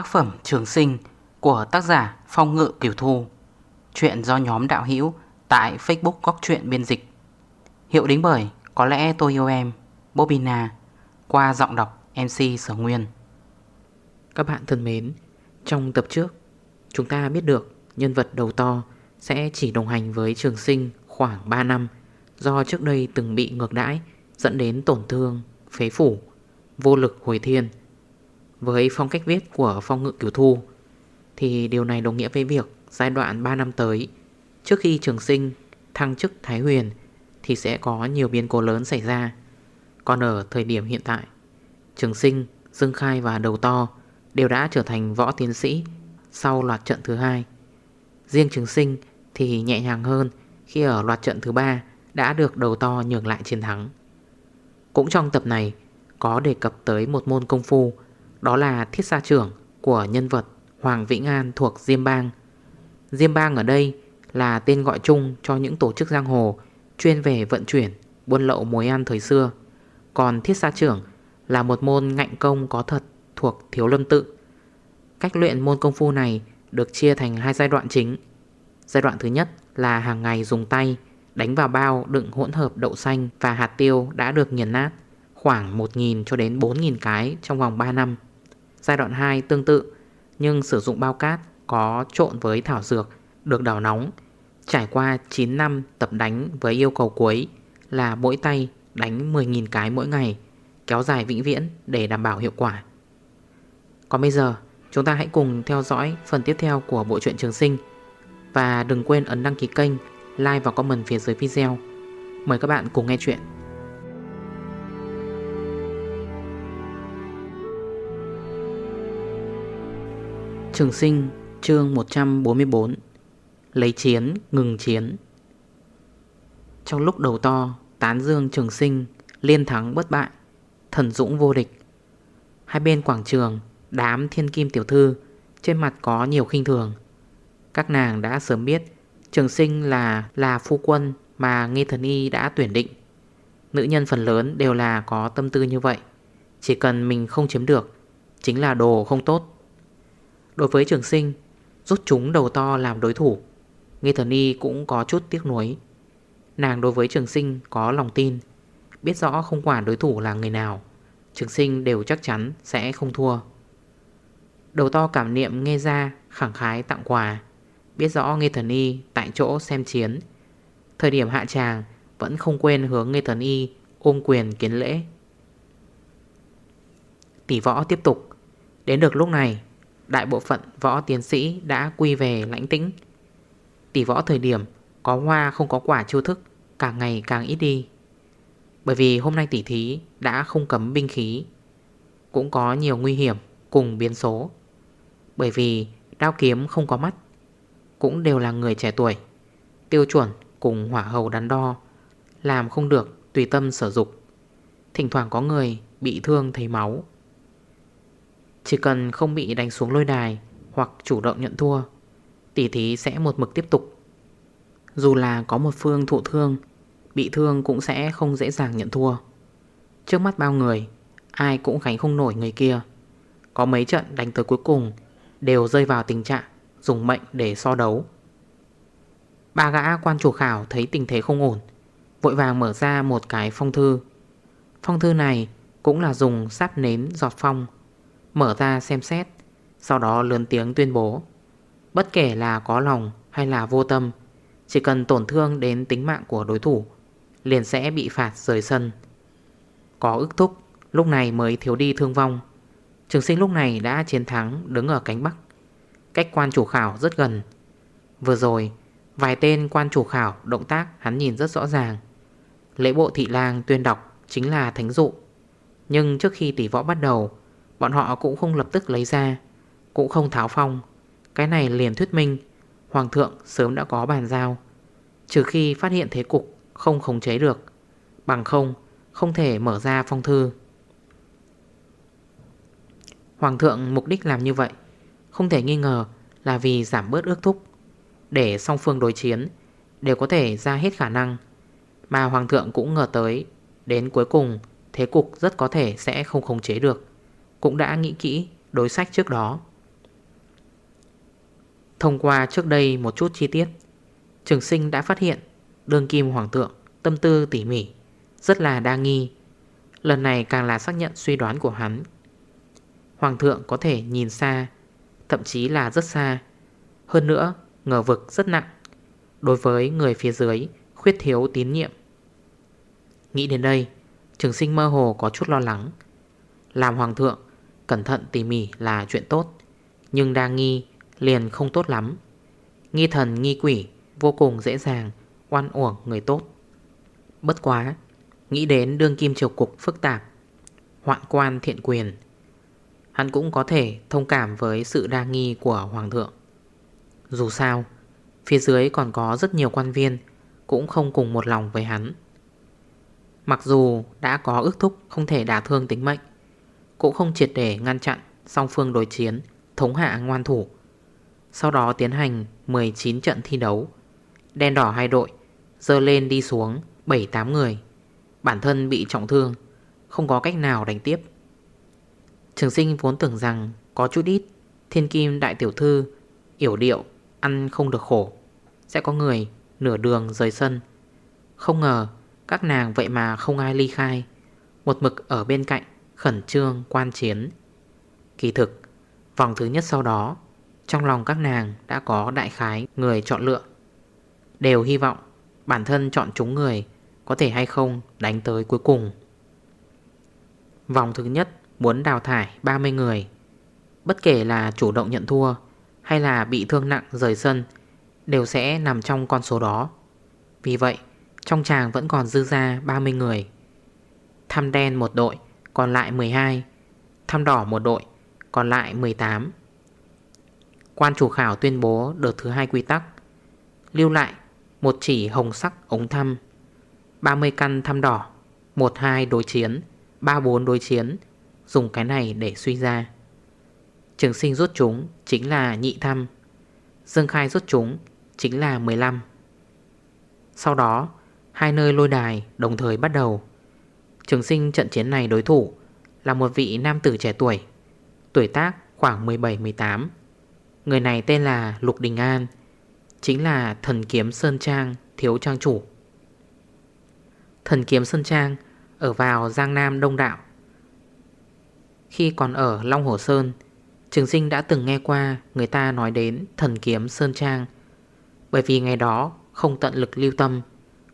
tác phẩm Trường Sinh của tác giả Phong Ngự Kiều Thu. Chuyện do nhóm đạo hữu tại Facebook Góc Chuyện Biên Dịch. Hiệu đính bởi Có lẽ tôi yêu em Bobina Qua giọng đọc MC Sở Nguyên. Các bạn thân mến Trong tập trước Chúng ta biết được nhân vật đầu to Sẽ chỉ đồng hành với trường sinh khoảng 3 năm Do trước đây từng bị ngược đãi Dẫn đến tổn thương, phế phủ Vô lực hồi thiên. Với phong cách viết của phong ngự kiểu thu Thì điều này đồng nghĩa với việc Giai đoạn 3 năm tới Trước khi trường sinh thăng chức Thái Huyền Thì sẽ có nhiều biến cố lớn xảy ra. Còn ở thời điểm hiện tại Trường sinh, Dương Khai và Đầu To Đều đã trở thành võ tiến sĩ Sau loạt trận thứ hai. Riêng trường sinh thì nhẹ nhàng hơn Khi ở loạt trận thứ ba Đã được đầu to nhường lại chiến thắng. Cũng trong tập này Có đề cập tới một môn công phu đó là thiết gia trưởng Của nhân vật Hoàng Vĩnh An thuộc Diêm Bang Diêm Bang ở đây là tên gọi chung cho những tổ chức giang hồ chuyên về vận chuyển, buôn lậu mối ăn thời xưa. Còn thiết gia trưởng là một môn ngạnh công có thật thuộc thiếu lâm tự. Cách luyện môn công phu này được chia thành hai giai đoạn chính. Giai đoạn thứ nhất là hàng ngày dùng tay đánh vào bao đựng hỗn hợp đậu xanh và hạt tiêu đã được nghiền nát khoảng 1.000 cho đến 4.000 cái trong vòng 3 năm. Giai đoạn 2 tương tự nhưng sử dụng bao cát có trộn với thảo dược được đào nóng Trải qua 9 năm tập đánh với yêu cầu cuối là mỗi tay đánh 10.000 cái mỗi ngày Kéo dài vĩnh viễn để đảm bảo hiệu quả. Còn bây giờ chúng ta hãy cùng theo dõi phần tiếp theo của bộ truyện Trường Sinh. Và đừng quên ấn đăng ký kênh, like và comment phía dưới video. Mời các bạn cùng nghe chuyện. Trường Sinh, chương 144 Lấy chiến, ngừng chiến. Trong lúc đầu to, Tán dương, trường sinh Liên thắng bất bại, Thần dũng vô địch. Hai bên quảng trường, Đám thiên kim tiểu thư Trên mặt có nhiều khinh thường. Các nàng đã sớm biết Trường sinh là là phu quân Mà Nghe Thần Y đã tuyển định. Nữ nhân phần lớn đều là có tâm tư như vậy, Chỉ cần mình không chiếm được, Chính là đồ không tốt. Đối với trường sinh, Rút chúng đầu to làm đối thủ. Nghe thần y cũng có chút tiếc nuối. Nàng đối với trường sinh có lòng tin, Biết rõ không quản đối thủ là người nào, Trường sinh đều chắc chắn sẽ không thua. Đầu to cảm niệm nghe ra, khẳng khái tặng quà, Biết rõ nghe thần y tại chỗ xem chiến. Thời điểm hạ tràng, Vẫn không quên hướng nghe thần y Ôm quyền kiến lễ. Tỷ võ tiếp tục. Đến được lúc này Đại bộ phận võ tiến sĩ đã quy về lãnh tĩnh. Tỷ võ thời điểm Có hoa không có quả chiêu thức Càng ngày càng ít đi. Bởi vì hôm nay tỷ thí đã không cấm binh khí Cũng có nhiều nguy hiểm Cùng biến số. Bởi vì đao kiếm không có mắt Cũng đều là người trẻ tuổi Tiêu chuẩn cùng hỏa hầu đắn đo Làm không được tùy tâm sở dục, Thỉnh thoảng có người bị thương thấy máu. Chỉ cần không bị đánh xuống lôi đài Hoặc chủ động nhận thua, Tỷ thí sẽ một mực tiếp tục. Dù là có một phương thụ thương, Bị thương cũng sẽ không dễ dàng nhận thua. Trước mắt bao người, Ai cũng gánh không nổi người kia. Có mấy trận đánh tới cuối cùng Đều rơi vào tình trạng Dùng mệnh để so đấu. Ba gã quan chủ khảo thấy tình thế không ổn, Vội vàng mở ra một cái phong thư. Phong thư này cũng là dùng sáp nến giọt phong Mở ra xem xét, Sau đó lớn tiếng tuyên bố, Bất kể là có lòng hay là vô tâm, Chỉ cần tổn thương đến tính mạng của đối thủ, Liền sẽ bị phạt rời sân. Có ức thúc, Lúc này mới thiếu đi thương vong. Trường sinh lúc này đã chiến thắng Đứng ở cánh Bắc. Cách quan chủ khảo rất gần. Vừa rồi, Vài tên quan chủ khảo động tác hắn nhìn rất rõ ràng. Lễ bộ thị lang tuyên đọc Chính là thánh dụ. Nhưng trước khi tỷ võ bắt đầu Bọn họ cũng không lập tức lấy ra, Cũng không tháo phong. Cái này liền thuyết minh, Hoàng thượng sớm đã có bàn giao. Trừ khi phát hiện thế cục Không khống chế được, Bằng không không thể mở ra phong thư. Hoàng thượng mục đích làm như vậy, Không thể nghi ngờ là vì giảm bớt ước thúc. Để song phương đối chiến, Đều có thể ra hết khả năng. Mà Hoàng thượng cũng ngờ tới, Đến cuối cùng, Thế cục rất có thể sẽ không khống chế được. Cũng đã nghĩ kỹ đối sách trước đó. Thông qua trước đây một chút chi tiết, Trường sinh đã phát hiện Đương kim hoàng thượng tâm tư tỉ mỉ, Rất là đa nghi. Lần này càng là xác nhận suy đoán của hắn. Hoàng thượng có thể nhìn xa, Thậm chí là rất xa. Hơn nữa, ngờ vực rất nặng. Đối với người phía dưới, Khuyết thiếu tín nhiệm. Nghĩ đến đây, Trường sinh mơ hồ có chút lo lắng. Làm hoàng thượng Cẩn thận tỉ mỉ là chuyện tốt. Nhưng đa nghi liền không tốt lắm. Nghi thần, nghi quỷ Vô cùng dễ dàng Oan uổng người tốt. Bất quá, Nghĩ đến đương kim triều cục phức tạp, Hoạn quan thiện quyền, Hắn cũng có thể thông cảm với sự đa nghi của Hoàng thượng. Dù sao, Phía dưới còn có rất nhiều quan viên Cũng không cùng một lòng với hắn. Mặc dù đã có ước thúc không thể đả thương tính mệnh cũng không triệt để ngăn chặn song phương đối chiến, Thống hạ ngoan thủ. Sau đó tiến hành 19 trận thi đấu. Đen đỏ hai đội, Dơ lên đi xuống 7-8 người. Bản thân bị trọng thương, Không có cách nào đánh tiếp. Trường sinh vốn tưởng rằng Có chút ít, Thiên kim đại tiểu thư, Yểu điệu, Ăn không được khổ. Sẽ có người nửa đường rời sân. Không ngờ các nàng vậy mà không ai ly khai. Một mực ở bên cạnh Khẩn trương quan chiến. Kỳ thực, Vòng thứ nhất sau đó, Trong lòng các nàng đã có đại khái người chọn lựa. Đều hy vọng Bản thân chọn chúng người Có thể hay không đánh tới cuối cùng. Vòng thứ nhất Muốn đào thải 30 người, Bất kể là chủ động nhận thua Hay là bị thương nặng rời sân, Đều sẽ nằm trong con số đó. Vì vậy, Trong tràng vẫn còn dư ra 30 người. Thăm đen một đội còn lại 12 Thăm đỏ một đội, Còn lại 18 Quan chủ khảo tuyên bố đợt thứ hai quy tắc, Lưu lại một chỉ hồng sắc ống thăm 30 căn thăm đỏ 1-2 đối chiến 3-4 đối chiến, Dùng cái này để suy ra. Trường sinh rút chúng chính là nhị thăm, Dương khai rút chúng chính là 15 Sau đó, Hai nơi lôi đài đồng thời bắt đầu. Trường sinh trận chiến này đối thủ Là một vị nam tử trẻ tuổi Tuổi tác khoảng 17-18 Người này tên là Lục Đình An, Chính là thần kiếm Sơn Trang thiếu trang chủ. Thần kiếm Sơn Trang Ở vào Giang Nam Đông Đạo. Khi còn ở Long Hồ Sơn, Trường sinh đã từng nghe qua Người ta nói đến thần kiếm Sơn Trang, Bởi vì ngày đó Không tận lực lưu tâm,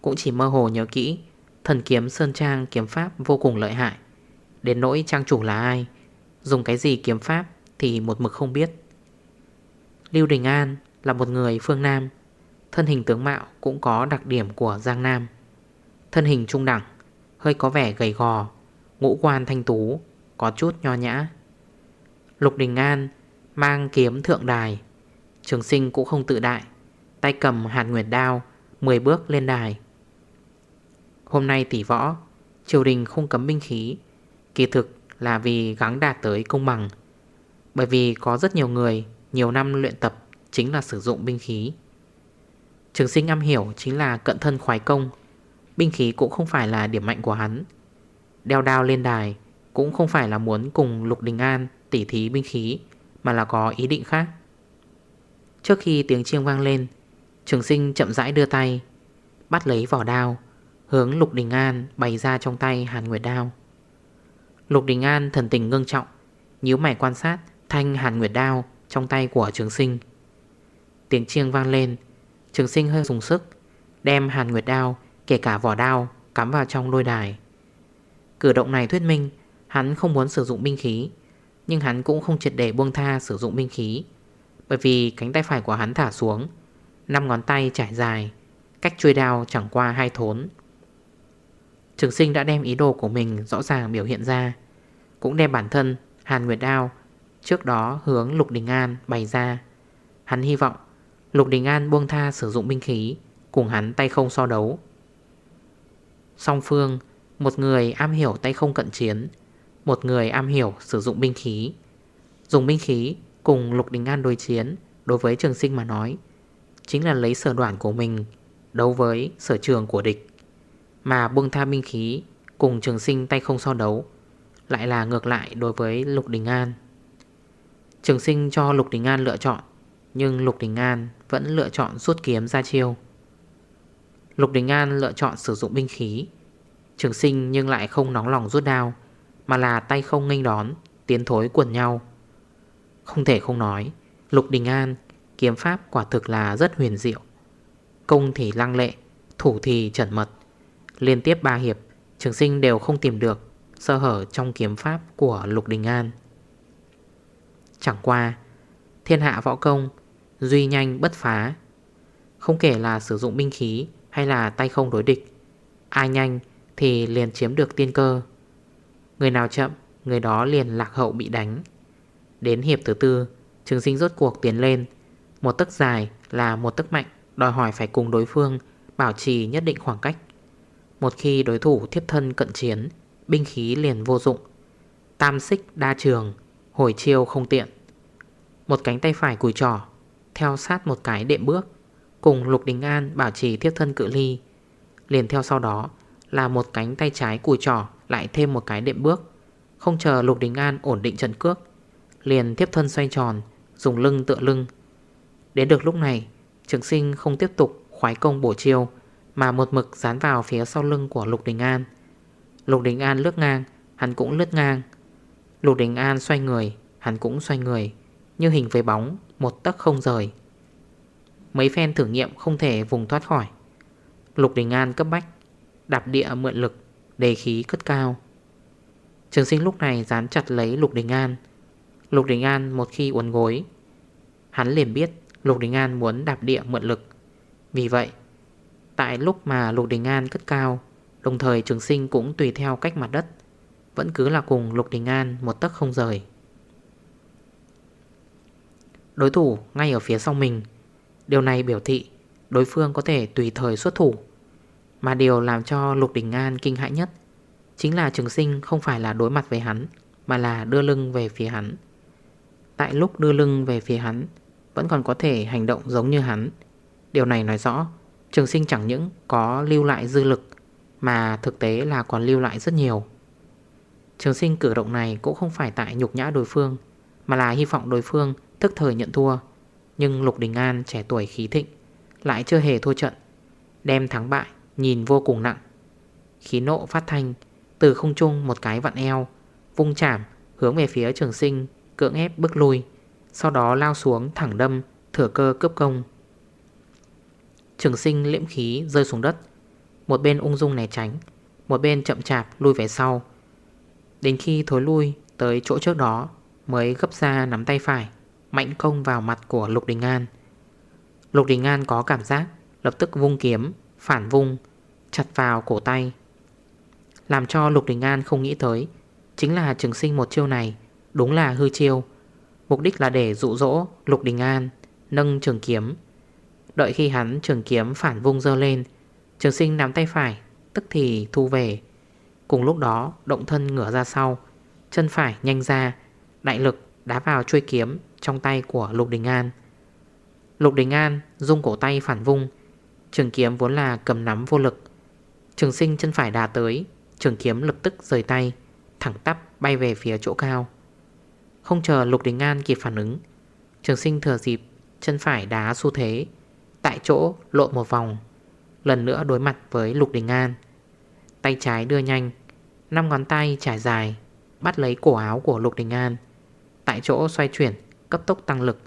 Cũng chỉ mơ hồ nhớ kỹ Thần kiếm, Sơn Trang, kiếm pháp vô cùng lợi hại. Đến nỗi trang chủ là ai? Dùng cái gì kiếm pháp Thì một mực không biết. Lưu Đình An là một người phương Nam. Thân hình tướng mạo cũng có đặc điểm của Giang Nam. Thân hình trung đẳng, Hơi có vẻ gầy gò, Ngũ quan thanh tú, Có chút nho nhã. Lục Đình An mang kiếm thượng đài. Trường sinh cũng không tự đại, Tay cầm hạt nguyệt đao 10 bước lên đài. Hôm nay tỷ võ. Triều đình không cấm binh khí. Kỳ thực là vì gắng đạt tới công bằng. Bởi vì có rất nhiều người, Nhiều năm luyện tập Chính là sử dụng binh khí. Trường sinh am hiểu chính là cận thân khoái công. Binh khí cũng không phải là điểm mạnh của hắn. Đeo đao lên đài Cũng không phải là muốn cùng Lục Đình An tỉ thí binh khí, Mà là có ý định khác. Trước khi tiếng chiêng vang lên, Trường sinh chậm rãi đưa tay, Bắt lấy vỏ đao. Hướng Lục Đình An bày ra trong tay Hàn Nguyệt Đao. Lục Đình An thần tình ngưng trọng, Nhíu mày quan sát thanh Hàn Nguyệt Đao Trong tay của trường sinh. Tiếng chiêng vang lên, Trường sinh hơi dùng sức, Đem hàn nguyệt đao, kể cả vỏ đao, Cắm vào trong lôi đài. Cử động này thuyết minh Hắn không muốn sử dụng binh khí, Nhưng hắn cũng không triệt để buông tha sử dụng binh khí, Bởi vì cánh tay phải của hắn thả xuống, năm ngón tay trải dài, Cách chui đao chẳng qua hai thốn. Trường sinh đã đem ý đồ của mình rõ ràng biểu hiện ra. Cũng đem bản thân, Hàn Nguyệt Đao, Trước đó hướng Lục Đình An bày ra. Hắn hy vọng Lục Đình An buông tha sử dụng binh khí, Cùng hắn tay không so đấu. Song phương, Một người am hiểu tay không cận chiến, Một người am hiểu sử dụng binh khí. Dùng binh khí Cùng Lục Đình An đối chiến, Đối với trường sinh mà nói, Chính là lấy sở đoạn của mình Đấu với sở trường của địch. Mà buông tha binh khí, Cùng trường sinh tay không so đấu, Lại là ngược lại đối với Lục Đình An. Trường sinh cho Lục Đình An lựa chọn, Nhưng Lục Đình An vẫn lựa chọn rút kiếm ra chiêu. Lục Đình An lựa chọn sử dụng binh khí, Trường sinh nhưng lại không nóng lòng rút đao, Mà là tay không nghênh đón, Tiến thối quần nhau. Không thể không nói, Lục Đình An kiếm pháp quả thực là rất huyền diệu. Công thì lăng lệ, Thủ thì trần mật. Liên tiếp ba hiệp, Trường sinh đều không tìm được Sơ hở trong kiếm pháp của Lục Đình An. Chẳng qua, Thiên hạ võ công Duy nhanh bất phá, Không kể là sử dụng binh khí Hay là tay không đối địch, Ai nhanh thì liền chiếm được tiên cơ. Người nào chậm, Người đó liền lạc hậu bị đánh. Đến hiệp thứ tư, Trường sinh rốt cuộc tiến lên, Một tức dài là một tức mạnh, Đòi hỏi phải cùng đối phương Bảo trì nhất định khoảng cách. Một khi đối thủ thiếp thân cận chiến, Binh khí liền vô dụng. Tam xích đa trường, Hồi chiêu không tiện. Một cánh tay phải cùi trỏ Theo sát một cái đệm bước, Cùng Lục Đình An bảo trì thiếp thân cự ly. Liền theo sau đó Là một cánh tay trái cùi trỏ Lại thêm một cái đệm bước. Không chờ Lục Đình An ổn định trận cước, Liền tiếp thân xoay tròn, Dùng lưng tựa lưng. Đến được lúc này, Trường sinh không tiếp tục khoái công bổ chiêu. Mà một mực dán vào phía sau lưng của Lục Đình An. Lục Đình An lướt ngang, Hắn cũng lướt ngang. Lục Đình An xoay người, Hắn cũng xoay người, Như hình với bóng, Một tấc không rời. Mấy phen thử nghiệm không thể vùng thoát khỏi. Lục Đình An cấp bách, Đạp địa mượn lực, Đề khí cất cao. Trường sinh lúc này dán chặt lấy Lục Đình An. Lục Đình An một khi uốn gối, Hắn liền biết Lục Đình An muốn đạp địa mượn lực. Vì vậy Tại lúc mà Lục Đình An cất cao, Đồng thời trường sinh cũng tùy theo cách mặt đất, Vẫn cứ là cùng Lục Đình An một tấc không rời. Đối thủ ngay ở phía sau mình. Điều này biểu thị Đối phương có thể tùy thời xuất thủ, Mà điều làm cho Lục Đình An kinh hãi nhất Chính là trường sinh không phải là đối mặt với hắn, Mà là đưa lưng về phía hắn. Tại lúc đưa lưng về phía hắn, Vẫn còn có thể hành động giống như hắn. Điều này nói rõ Trường sinh chẳng những có lưu lại dư lực, Mà thực tế là còn lưu lại rất nhiều. Trường sinh cử động này cũng không phải tại nhục nhã đối phương, Mà là hy vọng đối phương thức thời nhận thua. Nhưng Lục Đình An, trẻ tuổi khí thịnh, Lại chưa hề thua trận, Đem thắng bại nhìn vô cùng nặng. Khí nộ phát thanh, Từ không trung một cái vặn eo, Vung chảm hướng về phía trường sinh, Cưỡng ép bước lui, Sau đó lao xuống thẳng đâm Thừa cơ cướp công. Trường sinh liễm khí rơi xuống đất. Một bên ung dung né tránh, Một bên chậm chạp lui về sau. Đến khi thối lui tới chỗ trước đó, Mới gấp ra nắm tay phải, Mạnh công vào mặt của Lục Đình An. Lục Đình An có cảm giác, Lập tức vung kiếm, Phản vung, Chặt vào cổ tay. Làm cho Lục Đình An không nghĩ tới, Chính là trường sinh một chiêu này, Đúng là hư chiêu. Mục đích là để dụ dỗ Lục Đình An, Nâng trường kiếm. Đợi khi hắn trường kiếm phản vung dơ lên. Trường sinh nắm tay phải, Tức thì thu về. Cùng lúc đó, động thân ngửa ra sau, Chân phải nhanh ra, Đại lực đá vào chuôi kiếm Trong tay của Lục Đình An. Lục Đình An dung cổ tay phản vung, Trường kiếm vốn là cầm nắm vô lực. Trường sinh chân phải đà tới, Trường kiếm lập tức rời tay, Thẳng tắp bay về phía chỗ cao. Không chờ Lục Đình An kịp phản ứng, Trường sinh thừa dịp Chân phải đá xu thế Tại chỗ lộn một vòng, Lần nữa đối mặt với Lục Đình An. Tay trái đưa nhanh, năm ngón tay trải dài, Bắt lấy cổ áo của Lục Đình An. Tại chỗ xoay chuyển, Cấp tốc tăng lực,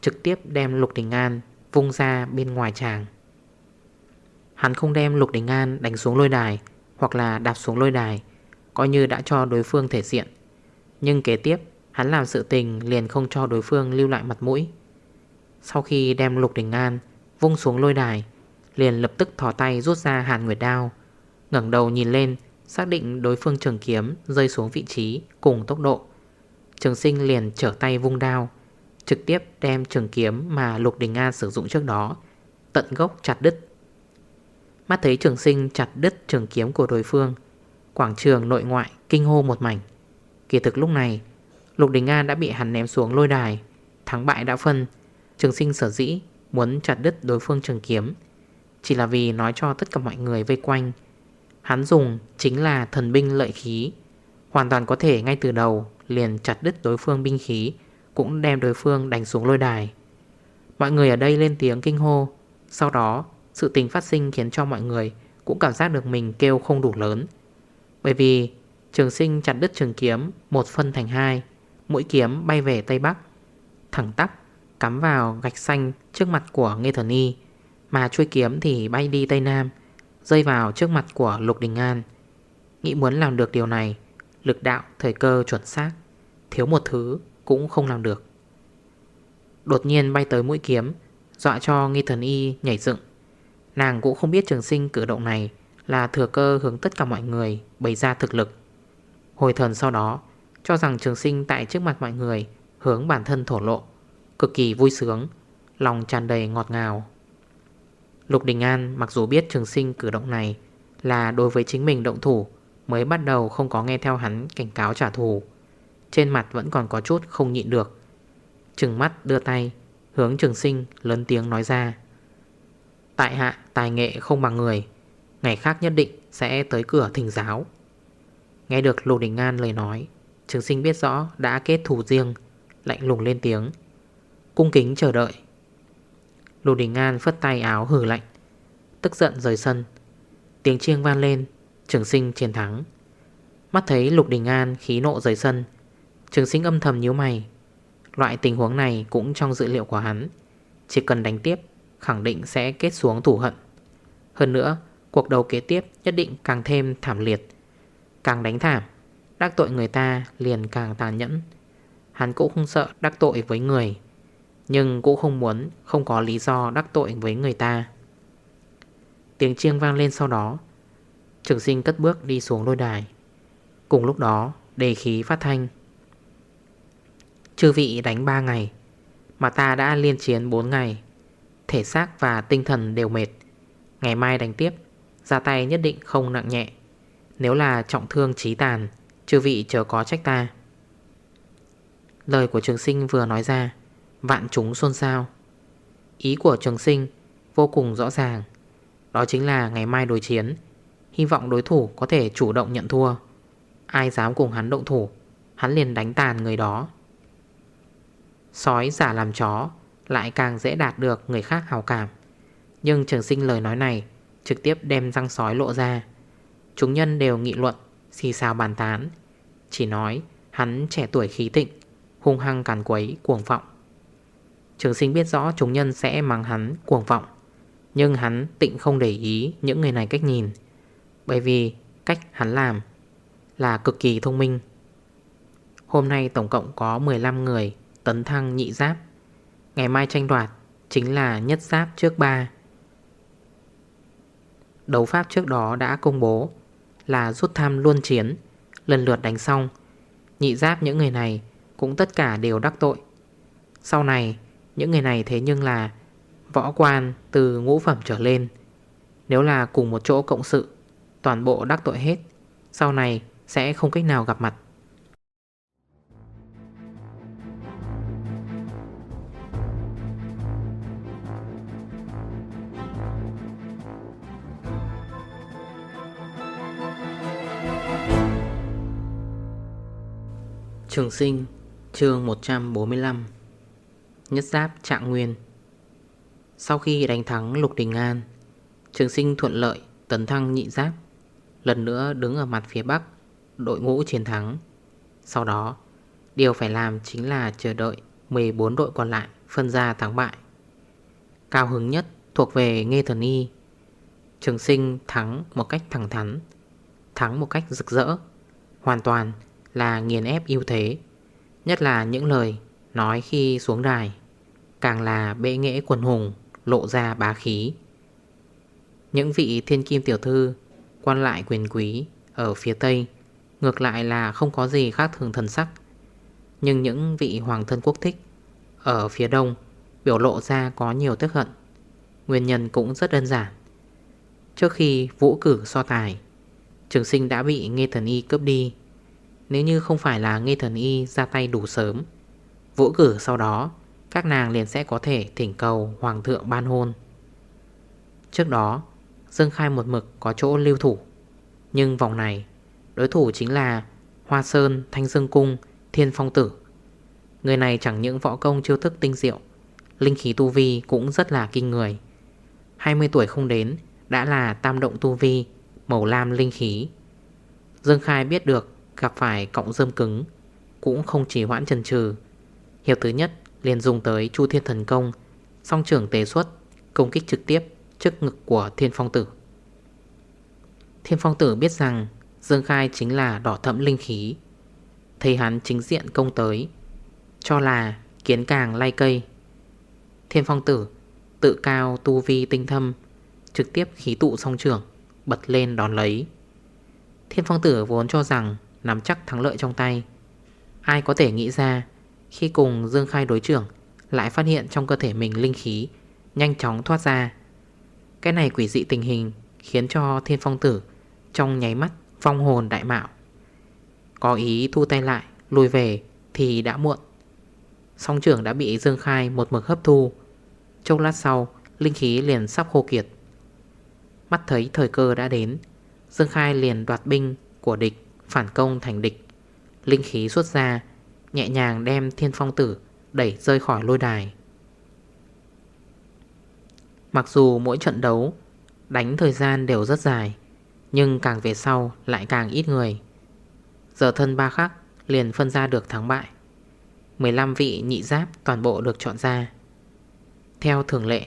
Trực tiếp đem Lục Đình An Vung ra bên ngoài tràng. Hắn không đem Lục Đình An đánh xuống lôi đài, Hoặc là đạp xuống lôi đài, Coi như đã cho đối phương thể diện. Nhưng kế tiếp, Hắn làm sự tình liền không cho đối phương lưu lại mặt mũi. Sau khi đem Lục Đình An Vung xuống lôi đài, Liền lập tức thỏ tay rút ra hàn nguyệt đao, ngẩng đầu nhìn lên, Xác định đối phương trường kiếm rơi xuống vị trí cùng tốc độ. Trường sinh liền trở tay vung đao, Trực tiếp đem trường kiếm mà Lục Đình An sử dụng trước đó, Tận gốc chặt đứt. Mắt thấy trường sinh chặt đứt trường kiếm của đối phương, Quảng trường nội ngoại kinh hô một mảnh. Kỳ thực lúc này, Lục Đình An đã bị hắn ném xuống lôi đài, Thắng bại đã phân. Trường sinh sở dĩ muốn chặt đứt đối phương trường kiếm. Chỉ là vì nói cho tất cả mọi người vây quanh. Hắn dùng chính là thần binh lợi khí. Hoàn toàn có thể ngay từ đầu liền chặt đứt đối phương binh khí, Cũng đem đối phương đánh xuống lôi đài. Mọi người ở đây lên tiếng kinh hô. Sau đó, sự tình phát sinh khiến cho mọi người Cũng cảm giác được mình kêu không đủ lớn. Bởi vì, trường sinh chặt đứt trường kiếm Một phân thành hai, Mũi kiếm bay về Tây Bắc, Thẳng tắp cắm vào gạch xanh trước mặt của Nghê Thần Y, Mà chuôi kiếm thì bay đi Tây Nam, Rơi vào trước mặt của Lục Đình An. Nghĩ muốn làm được điều này, Lực đạo, thời cơ chuẩn xác, Thiếu một thứ cũng không làm được. Đột nhiên bay tới mũi kiếm, Dọa cho nghi thần y nhảy dựng. Nàng cũng không biết trường sinh cử động này Là thừa cơ hướng tất cả mọi người Bày ra thực lực. Hồi thần sau đó, Cho rằng trường sinh tại trước mặt mọi người Hướng bản thân thổ lộ. Cực kỳ vui sướng, Lòng tràn đầy ngọt ngào. Lục Đình An mặc dù biết trường sinh cử động này Là đối với chính mình động thủ, Mới bắt đầu không có nghe theo hắn cảnh cáo trả thù. Trên mặt vẫn còn có chút không nhịn được, Trừng mắt đưa tay, Hướng trường sinh lớn tiếng nói ra. Tại hạ, tài nghệ không bằng người, Ngày khác nhất định sẽ tới cửa thỉnh giáo. Nghe được Lục Đình An lời nói, Trường sinh biết rõ đã kết thù riêng, Lạnh lùng lên tiếng. Cung kính chờ đợi. Lục Đình An phất tay áo hử lạnh, Tức giận rời sân. Tiếng chiêng vang lên, Trường sinh chiến thắng. Mắt thấy Lục Đình An khí nộ rời sân, Trường sinh âm thầm nhíu mày. Loại tình huống này cũng trong dự liệu của hắn, Chỉ cần đánh tiếp, Khẳng định sẽ kết xuống thủ hận. Hơn nữa, Cuộc đấu kế tiếp nhất định càng thêm thảm liệt, Càng đánh thảm, Đắc tội người ta liền càng tàn nhẫn. Hắn cũng không sợ đắc tội với người nhưng cũng không muốn, Không có lý do đắc tội với người ta. Tiếng chiêng vang lên sau đó. Trường sinh cất bước đi xuống lôi đài. Cùng lúc đó, đề khí phát thanh. Chư vị đánh 3 ngày, Mà ta đã liên chiến 4 ngày. Thể xác và tinh thần đều mệt. Ngày mai đánh tiếp, Ra tay nhất định không nặng nhẹ. Nếu là trọng thương trí tàn, Chư vị chờ có trách ta. Lời của trường sinh vừa nói ra Vạn chúng xôn xao. Ý của trường sinh vô cùng rõ ràng. Đó chính là ngày mai đối chiến. Hy vọng đối thủ có thể chủ động nhận thua. Ai dám cùng hắn động thủ, Hắn liền đánh tàn người đó. Sói giả làm chó Lại càng dễ đạt được người khác hào cảm. Nhưng trường sinh lời nói này Trực tiếp đem răng sói lộ ra. Chúng nhân đều nghị luận, Xì xào bàn tán. Chỉ nói hắn trẻ tuổi khí thịnh, Hung hăng càn quấy, cuồng vọng. Trường sinh biết rõ chúng nhân sẽ mang hắn, cuồng vọng. Nhưng hắn tịnh không để ý những người này cách nhìn. Bởi vì cách hắn làm là cực kỳ thông minh. Hôm nay tổng cộng có 15 người tấn thăng nhị giáp. Ngày mai tranh đoạt chính là nhất giáp trước ba. Đấu pháp trước đó đã công bố là rút tham luôn chiến, Lần lượt đánh xong. Nhị giáp những người này cũng tất cả đều đắc tội. Sau này những người này thế nhưng là võ quan từ ngũ phẩm trở lên. Nếu là cùng một chỗ cộng sự, Toàn bộ đắc tội hết, Sau này sẽ không cách nào gặp mặt. Trường sinh, chương 145 Nhất giáp, trạng nguyên. Sau khi đánh thắng Lục Đình An, Trường sinh thuận lợi, tấn thăng, nhị giáp Lần nữa đứng ở mặt phía Bắc, Đội ngũ chiến thắng. Sau đó, Điều phải làm chính là chờ đợi 14 đội còn lại phân ra thắng bại. Cao hứng nhất thuộc về Nghê Thần Y. Trường sinh thắng một cách thẳng thắn, Thắng một cách rực rỡ, Hoàn toàn là nghiền ép ưu thế, Nhất là những lời nói khi xuống đài. Càng là bệ nghệ quần hùng, lộ ra bá khí. Những vị thiên kim tiểu thư Quan lại quyền quý Ở phía Tây Ngược lại là không có gì khác thường thần sắc. Nhưng những vị hoàng thân quốc thích Ở phía Đông Biểu lộ ra có nhiều tức hận. Nguyên nhân cũng rất đơn giản. Trước khi vũ cử so tài, Trường sinh đã bị nghe Thần Y cướp đi. Nếu như không phải là nghe Thần Y ra tay đủ sớm, Vũ cử sau đó các nàng liền sẽ có thể thỉnh cầu Hoàng thượng ban hôn. Trước đó Dương Khai một mực có chỗ lưu thủ Nhưng vòng này Đối thủ chính là Hoa Sơn, Thanh Dương Cung, Thiên Phong Tử. Người này chẳng những võ công chiêu thức tinh diệu Linh khí tu vi cũng rất là kinh người. 20 tuổi không đến Đã là tam động tu vi Màu lam linh khí. Dương Khai biết được gặp phải cọng dơm cứng Cũng không chỉ hoãn trần trừ Hiệp thứ nhất liền dùng tới Chu Thiên Thần Công, Song trưởng tế xuất, Công kích trực tiếp trước ngực của Thiên Phong Tử. Thiên Phong Tử biết rằng Dương Khai chính là đỏ thẫm linh khí, Thấy hắn chính diện công tới, Cho là kiến càng lay cây. Thiên Phong Tử tự cao tu vi tinh thâm, Trực tiếp khí tụ song trưởng, Bật lên đón lấy. Thiên Phong Tử vốn cho rằng Nắm chắc thắng lợi trong tay, Ai có thể nghĩ ra khi cùng Dương Khai đối trưởng, Lại phát hiện trong cơ thể mình linh khí Nhanh chóng thoát ra. Cái này quỷ dị tình hình Khiến cho Thiên Phong Tử Trong nháy mắt phong hồn đại mạo. Có ý thu tay lại, Lùi về thì đã muộn. Song trưởng đã bị Dương Khai một mực hấp thu. Chốc lát sau, Linh khí liền sắp khô kiệt. Mắt thấy thời cơ đã đến, Dương Khai liền đoạt binh của địch, Phản công thành địch. Linh khí xuất ra Nhẹ nhàng đem thiên phong tử Đẩy rơi khỏi lôi đài. Mặc dù mỗi trận đấu Đánh thời gian đều rất dài, Nhưng càng về sau lại càng ít người. Giờ thân ba khắc Liền phân ra được thắng bại. 15 vị nhị giáp toàn bộ được chọn ra. Theo thường lệ,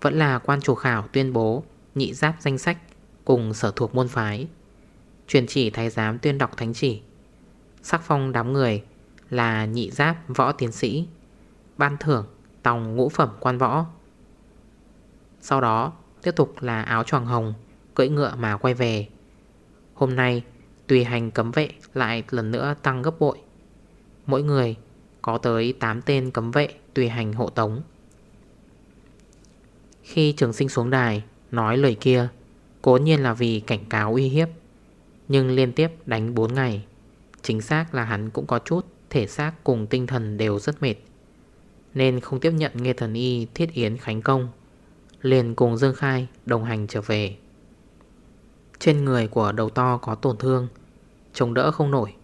Vẫn là quan chủ khảo tuyên bố Nhị giáp danh sách Cùng sở thuộc môn phái, Truyền chỉ thái giám tuyên đọc thánh chỉ, Sắc phong đám người là nhị giáp võ tiến sĩ, Ban thưởng tòng ngũ phẩm quan võ. Sau đó, tiếp tục là áo choàng hồng, Cưỡi ngựa mà quay về. Hôm nay, tùy hành cấm vệ lại lần nữa tăng gấp bội. Mỗi người có tới 8 tên cấm vệ tùy hành hộ tống. Khi trường sinh xuống đài, Nói lời kia, Cố nhiên là vì cảnh cáo uy hiếp, Nhưng liên tiếp đánh 4 ngày, Chính xác là hắn cũng có chút Thể xác cùng tinh thần đều rất mệt, Nên không tiếp nhận nghe thần y Thiết Yến Khánh Công, Liền cùng Dương Khai đồng hành trở về. Trên người của đầu to có tổn thương, Chống đỡ không nổi.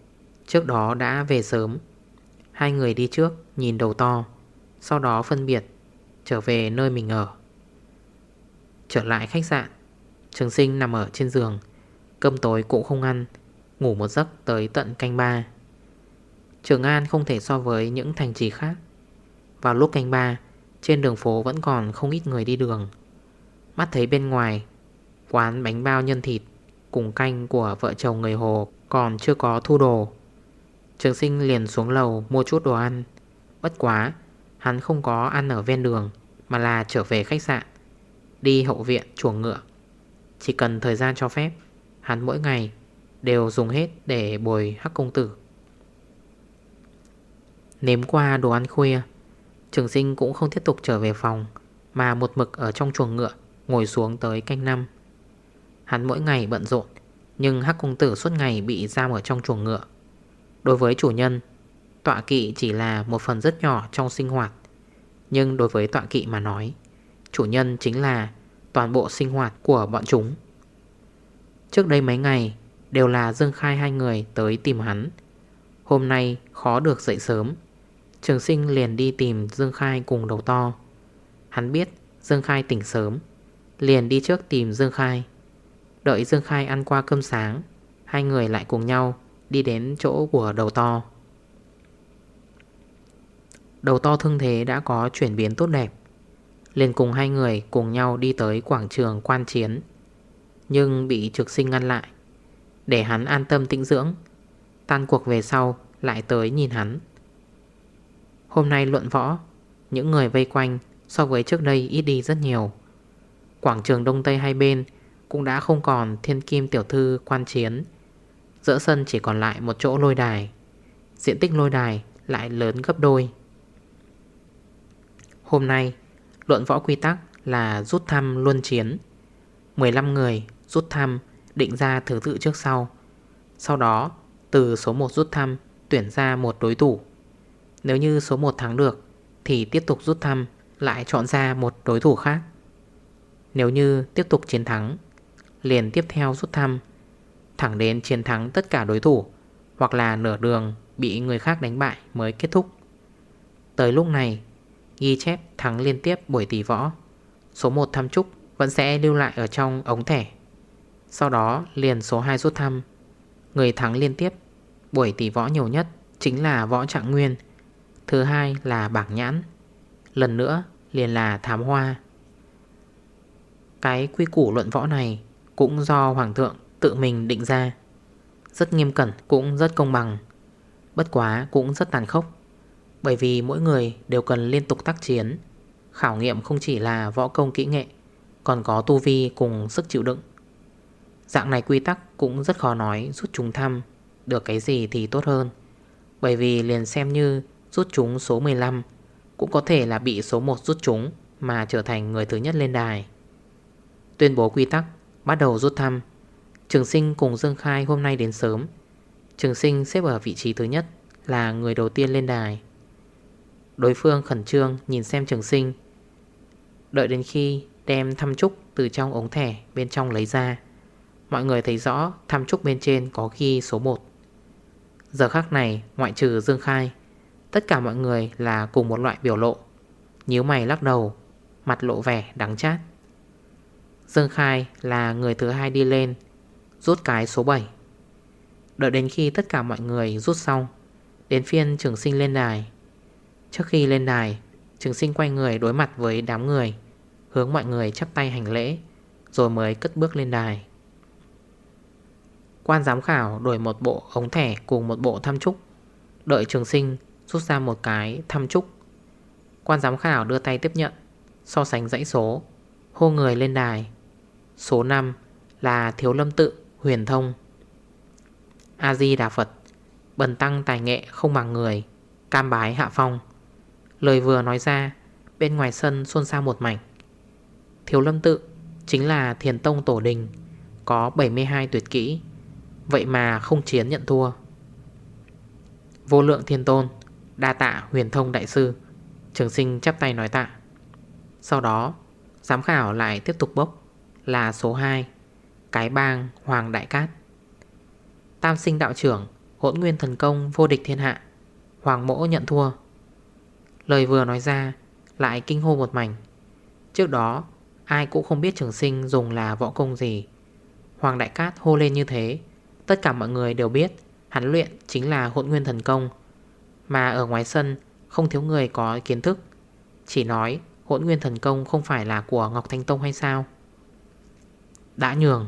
Trước đó đã về sớm. Hai người đi trước, nhìn đầu to, Sau đó phân biệt, Trở về nơi mình ở. Trở lại khách sạn, Trường sinh nằm ở trên giường, Cơm tối cũng không ăn, Ngủ một giấc tới tận canh ba. Trường An không thể so với những thành trì khác. Vào lúc canh ba, Trên đường phố vẫn còn không ít người đi đường. Mắt thấy bên ngoài, Quán bánh bao nhân thịt Cùng canh của vợ chồng người Hồ Còn chưa có thu đồ. Trường sinh liền xuống lầu mua chút đồ ăn. Bất quá, Hắn không có ăn ở ven đường, Mà là trở về khách sạn, Đi hậu viện chuồng ngựa. Chỉ cần thời gian cho phép, Hắn mỗi ngày đều dùng hết để bồi hắc công tử. Nếm qua đồ ăn khuya. Trường sinh cũng không tiếp tục trở về phòng, Mà một mực ở trong chuồng ngựa, Ngồi xuống tới canh năm. Hắn mỗi ngày bận rộn, Nhưng hắc công tử suốt ngày bị giam ở trong chuồng ngựa. Đối với chủ nhân, Tọa kỵ chỉ là một phần rất nhỏ trong sinh hoạt. Nhưng đối với tọa kỵ mà nói, Chủ nhân chính là toàn bộ sinh hoạt của bọn chúng. Trước đây mấy ngày, Đều là Dương Khai hai người tới tìm hắn. Hôm nay khó được dậy sớm. Trường sinh liền đi tìm Dương Khai cùng đầu to. Hắn biết Dương Khai tỉnh sớm, Liền đi trước tìm Dương Khai. Đợi Dương Khai ăn qua cơm sáng, Hai người lại cùng nhau Đi đến chỗ của đầu to. Đầu to thương thế đã có chuyển biến tốt đẹp. Liền cùng hai người cùng nhau đi tới quảng trường quan chiến. Nhưng bị trực sinh ngăn lại. Để hắn an tâm tĩnh dưỡng, Tan cuộc về sau lại tới nhìn hắn. Hôm nay luận võ, Những người vây quanh so với trước đây ít đi rất nhiều. Quảng trường Đông Tây hai bên Cũng đã không còn thiên kim tiểu thư quan chiến. Giữa sân chỉ còn lại một chỗ lôi đài. Diện tích lôi đài lại lớn gấp đôi. Hôm nay, Luận võ quy tắc là rút thăm luân chiến. 15 người rút thăm định ra thứ tự trước sau. Sau đó, từ số 1 rút thăm tuyển ra một đối thủ. Nếu như số 1 thắng được, thì tiếp tục rút thăm, lại chọn ra một đối thủ khác. Nếu như tiếp tục chiến thắng, liền tiếp theo rút thăm, Thẳng đến chiến thắng tất cả đối thủ, Hoặc là nửa đường bị người khác đánh bại mới kết thúc. Tới lúc này, Ghi chép thắng liên tiếp buổi tỷ võ, Số 1 thăm trúc vẫn sẽ lưu lại ở trong ống thẻ. Sau đó liền số 2 rút thăm. Người thắng liên tiếp Buổi tỷ võ nhiều nhất Chính là võ trạng nguyên Thứ hai là bảng nhãn. Lần nữa, liền là thám hoa. Cái quy củ luận võ này Cũng do Hoàng thượng tự mình định ra. Rất nghiêm cẩn cũng rất công bằng. Bất quá cũng rất tàn khốc. Bởi vì mỗi người đều cần liên tục tác chiến. Khảo nghiệm không chỉ là võ công kỹ nghệ, Còn có tu vi cùng sức chịu đựng. Dạng này quy tắc cũng rất khó nói rút chúng thăm Được cái gì thì tốt hơn. Bởi vì liền xem như rút chúng số 15 Cũng có thể là bị số 1 rút chúng Mà trở thành người thứ nhất lên đài. Tuyên bố quy tắc, Bắt đầu rút thăm. Trường sinh cùng Dương Khai hôm nay đến sớm. Trường sinh xếp ở vị trí thứ nhất, Là người đầu tiên lên đài. Đối phương khẩn trương nhìn xem trường sinh, Đợi đến khi đem thăm trúc từ trong ống thẻ bên trong lấy ra. Mọi người thấy rõ thăm trúc bên trên có ghi số 1 Giờ khắc này, ngoại trừ Dương Khai Tất cả mọi người là cùng một loại biểu lộ. Nhíu mày lắc đầu, Mặt lộ vẻ đắng chát. Dương Khai là người thứ hai đi lên, Rút cái số 7 Đợi đến khi tất cả mọi người rút xong, Đến phiên trường sinh lên đài. Trước khi lên đài, Trường sinh quay người đối mặt với đám người, Hướng mọi người chắp tay hành lễ, Rồi mới cất bước lên đài. Quan giám khảo đổi một bộ ống thẻ cùng một bộ thăm trúc. Đợi trường sinh rút ra một cái thăm trúc Quan giám khảo đưa tay tiếp nhận, So sánh dãy số, Hô người lên đài. Số 5 là Thiếu Lâm Tự, Huyền Thông. A-di-đà Phật, Bần tăng tài nghệ không bằng người, Cam bái hạ phong. Lời vừa nói ra, Bên ngoài sân xuân xao một mảnh. Thiếu lâm tự Chính là thiền tông tổ đình, Có 72 tuyệt kỹ, Vậy mà không chiến nhận thua. Vô lượng thiên tôn Đa tạ huyền thông đại sư. Trường sinh chắp tay nói tạ. Sau đó, Giám khảo lại tiếp tục bốc. Là số 2 Cái bang Hoàng Đại Cát. Tam sinh đạo trưởng, Hỗn nguyên thần công vô địch thiên hạ. Hoàng mỗ nhận thua. Lời vừa nói ra, Lại kinh hô một mảnh. Trước đó, ai cũng không biết trường sinh dùng là võ công gì. Hoàng Đại Cát hô lên như thế, Tất cả mọi người đều biết Hắn luyện chính là hỗn nguyên thần công mà ở ngoài sân Không thiếu người có kiến thức. Chỉ nói, hỗn nguyên thần công Không phải là của Ngọc Thanh Tông hay sao? Đã nhường,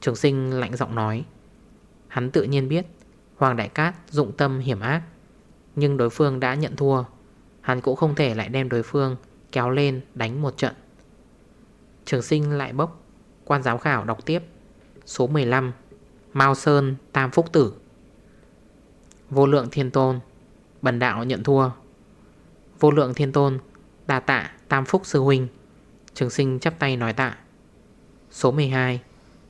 Trường sinh lạnh giọng nói. Hắn tự nhiên biết, Hoàng Đại Cát dụng tâm hiểm ác, Nhưng đối phương đã nhận thua. Hắn cũng không thể lại đem đối phương Kéo lên đánh một trận. Trường sinh lại bốc, Quan giáo khảo đọc tiếp, Số 15 Mao Sơn Tam Phúc Tử. Vô lượng thiên tôn Bần đạo nhận thua. Vô lượng thiên tôn Đà tạ Tam Phúc Sư Huynh. Trường sinh chắp tay nói tạ. Số 12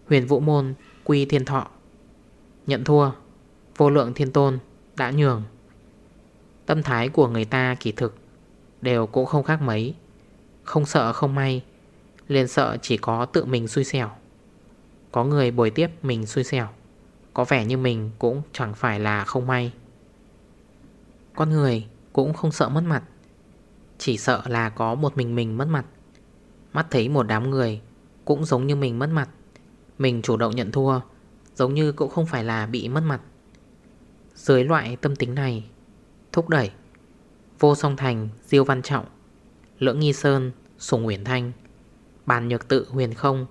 Huyền Vũ Môn, Quy Thiên Thọ. Nhận thua, Vô lượng thiên tôn Đã nhường. Tâm thái của người ta kỳ thực Đều cũng không khác mấy. Không sợ không may, liền sợ chỉ có tự mình xui xẻo. Có người bồi tiếp mình xui xẻo, Có vẻ như mình cũng chẳng phải là không may. Con người cũng không sợ mất mặt, Chỉ sợ là có một mình mình mất mặt. Mắt thấy một đám người Cũng giống như mình mất mặt, Mình chủ động nhận thua, Giống như cũng không phải là bị mất mặt. Dưới loại tâm tính này, Thúc đẩy, Vô song thành, Diêu Văn Trọng, Lưỡng Nghi Sơn, Sùng Nguyễn Thanh, Bàn Nhược Tự, Huyền Không,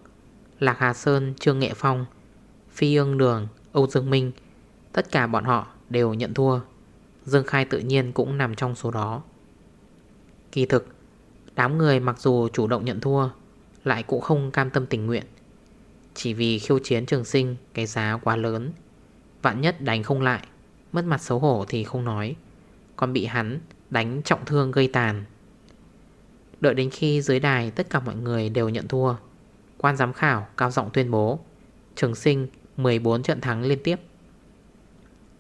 Lạc Hà Sơn, Trương Nghệ Phong, Phi ương Đường, Âu Dương Minh, Tất cả bọn họ đều nhận thua. Dương Khai tự nhiên cũng nằm trong số đó. Kỳ thực, Đám người mặc dù chủ động nhận thua, Lại cũng không cam tâm tình nguyện. Chỉ vì khiêu chiến trường sinh Cái giá quá lớn, Vạn nhất đánh không lại, Mất mặt xấu hổ thì không nói, Còn bị hắn đánh trọng thương gây tàn. Đợi đến khi dưới đài tất cả mọi người đều nhận thua, Quan giám khảo cao giọng tuyên bố, Trường sinh 14 trận thắng liên tiếp.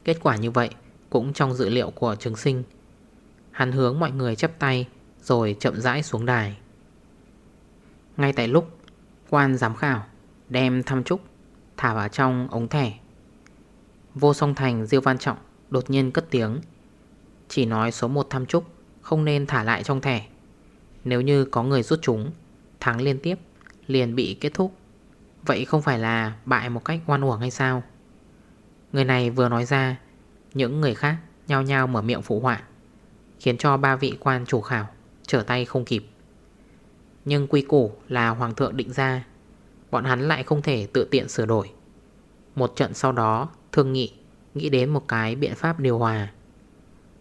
Kết quả như vậy cũng trong dự liệu của trường sinh. Hắn hướng mọi người chấp tay, Rồi chậm rãi xuống đài. Ngay tại lúc, Quan giám khảo đem thăm trúc, Thả vào trong ống thẻ. Vô song thành Diêu Văn Trọng Đột nhiên cất tiếng. Chỉ nói số 1 thăm trúc Không nên thả lại trong thẻ. Nếu như có người rút chúng Thắng liên tiếp liền bị kết thúc. Vậy không phải là bại một cách oan uổng hay sao? Người này vừa nói ra những người khác nhao nhao mở miệng phụ họa, Khiến cho ba vị quan chủ khảo Trở tay không kịp. Nhưng quy củ là hoàng thượng định ra, Bọn hắn lại không thể tự tiện sửa đổi. Một trận sau đó, Thương nghị, Nghĩ đến một cái biện pháp điều hòa.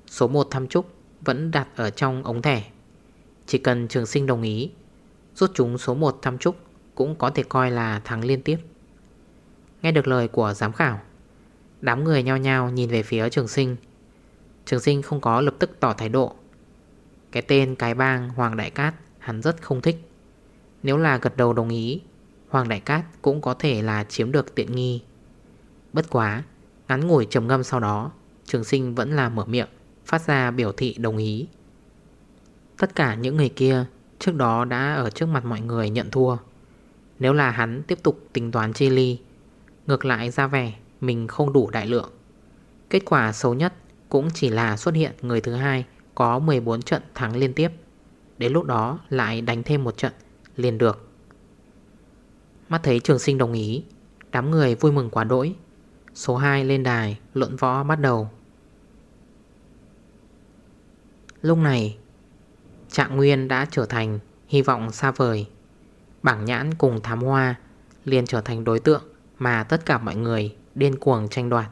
Số 1 thăm trúc Vẫn đặt ở trong ống thẻ. Chỉ cần trường sinh đồng ý, Rút chúng số 1 thăm trúc Cũng có thể coi là thắng liên tiếp. Nghe được lời của giám khảo Đám người nhao nhao nhìn về phía trường sinh. Trường sinh không có lập tức tỏ thái độ. Cái tên cái bang Hoàng Đại Cát Hắn rất không thích. Nếu là gật đầu đồng ý, Hoàng Đại Cát cũng có thể là chiếm được tiện nghi. Bất quá, Ngắn ngủi trầm ngâm sau đó, Trường sinh vẫn là mở miệng, Phát ra biểu thị đồng ý. Tất cả những người kia Trước đó đã ở trước mặt mọi người nhận thua. Nếu là hắn tiếp tục tính toán chi ly, Ngược lại ra vẻ mình không đủ đại lượng. Kết quả xấu nhất cũng chỉ là xuất hiện người thứ hai Có 14 trận thắng liên tiếp. Đến lúc đó lại đánh thêm một trận liền được. Mắt thấy trường sinh đồng ý, Đám người vui mừng quá đỗi. Số 2 lên đài, luận võ bắt đầu. Lúc này, Trạng Nguyên đã trở thành hy vọng xa vời. Bảng nhãn cùng thám hoa liền trở thành đối tượng mà tất cả mọi người điên cuồng tranh đoạt.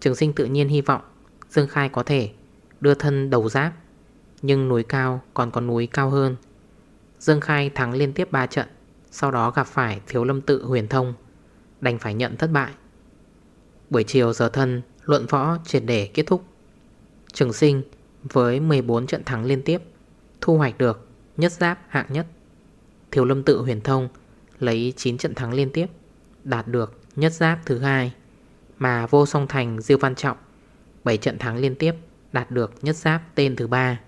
Trường sinh tự nhiên hy vọng Dương Khai có thể đưa thân đầu giáp, Nhưng núi cao còn có núi cao hơn. Dương Khai thắng liên tiếp 3 trận, Sau đó gặp phải thiếu lâm tự huyền thông, Đành phải nhận thất bại. Buổi chiều giờ thân Luận võ triệt để kết thúc. Trường sinh với 14 trận thắng liên tiếp, Thu hoạch được nhất giáp hạng nhất. Thiếu lâm tự huyền thông Lấy 9 trận thắng liên tiếp, Đạt được nhất giáp thứ hai, Mà vô song thành, Diêu Văn Trọng 7 trận thắng liên tiếp Đạt được nhất giáp tên thứ ba.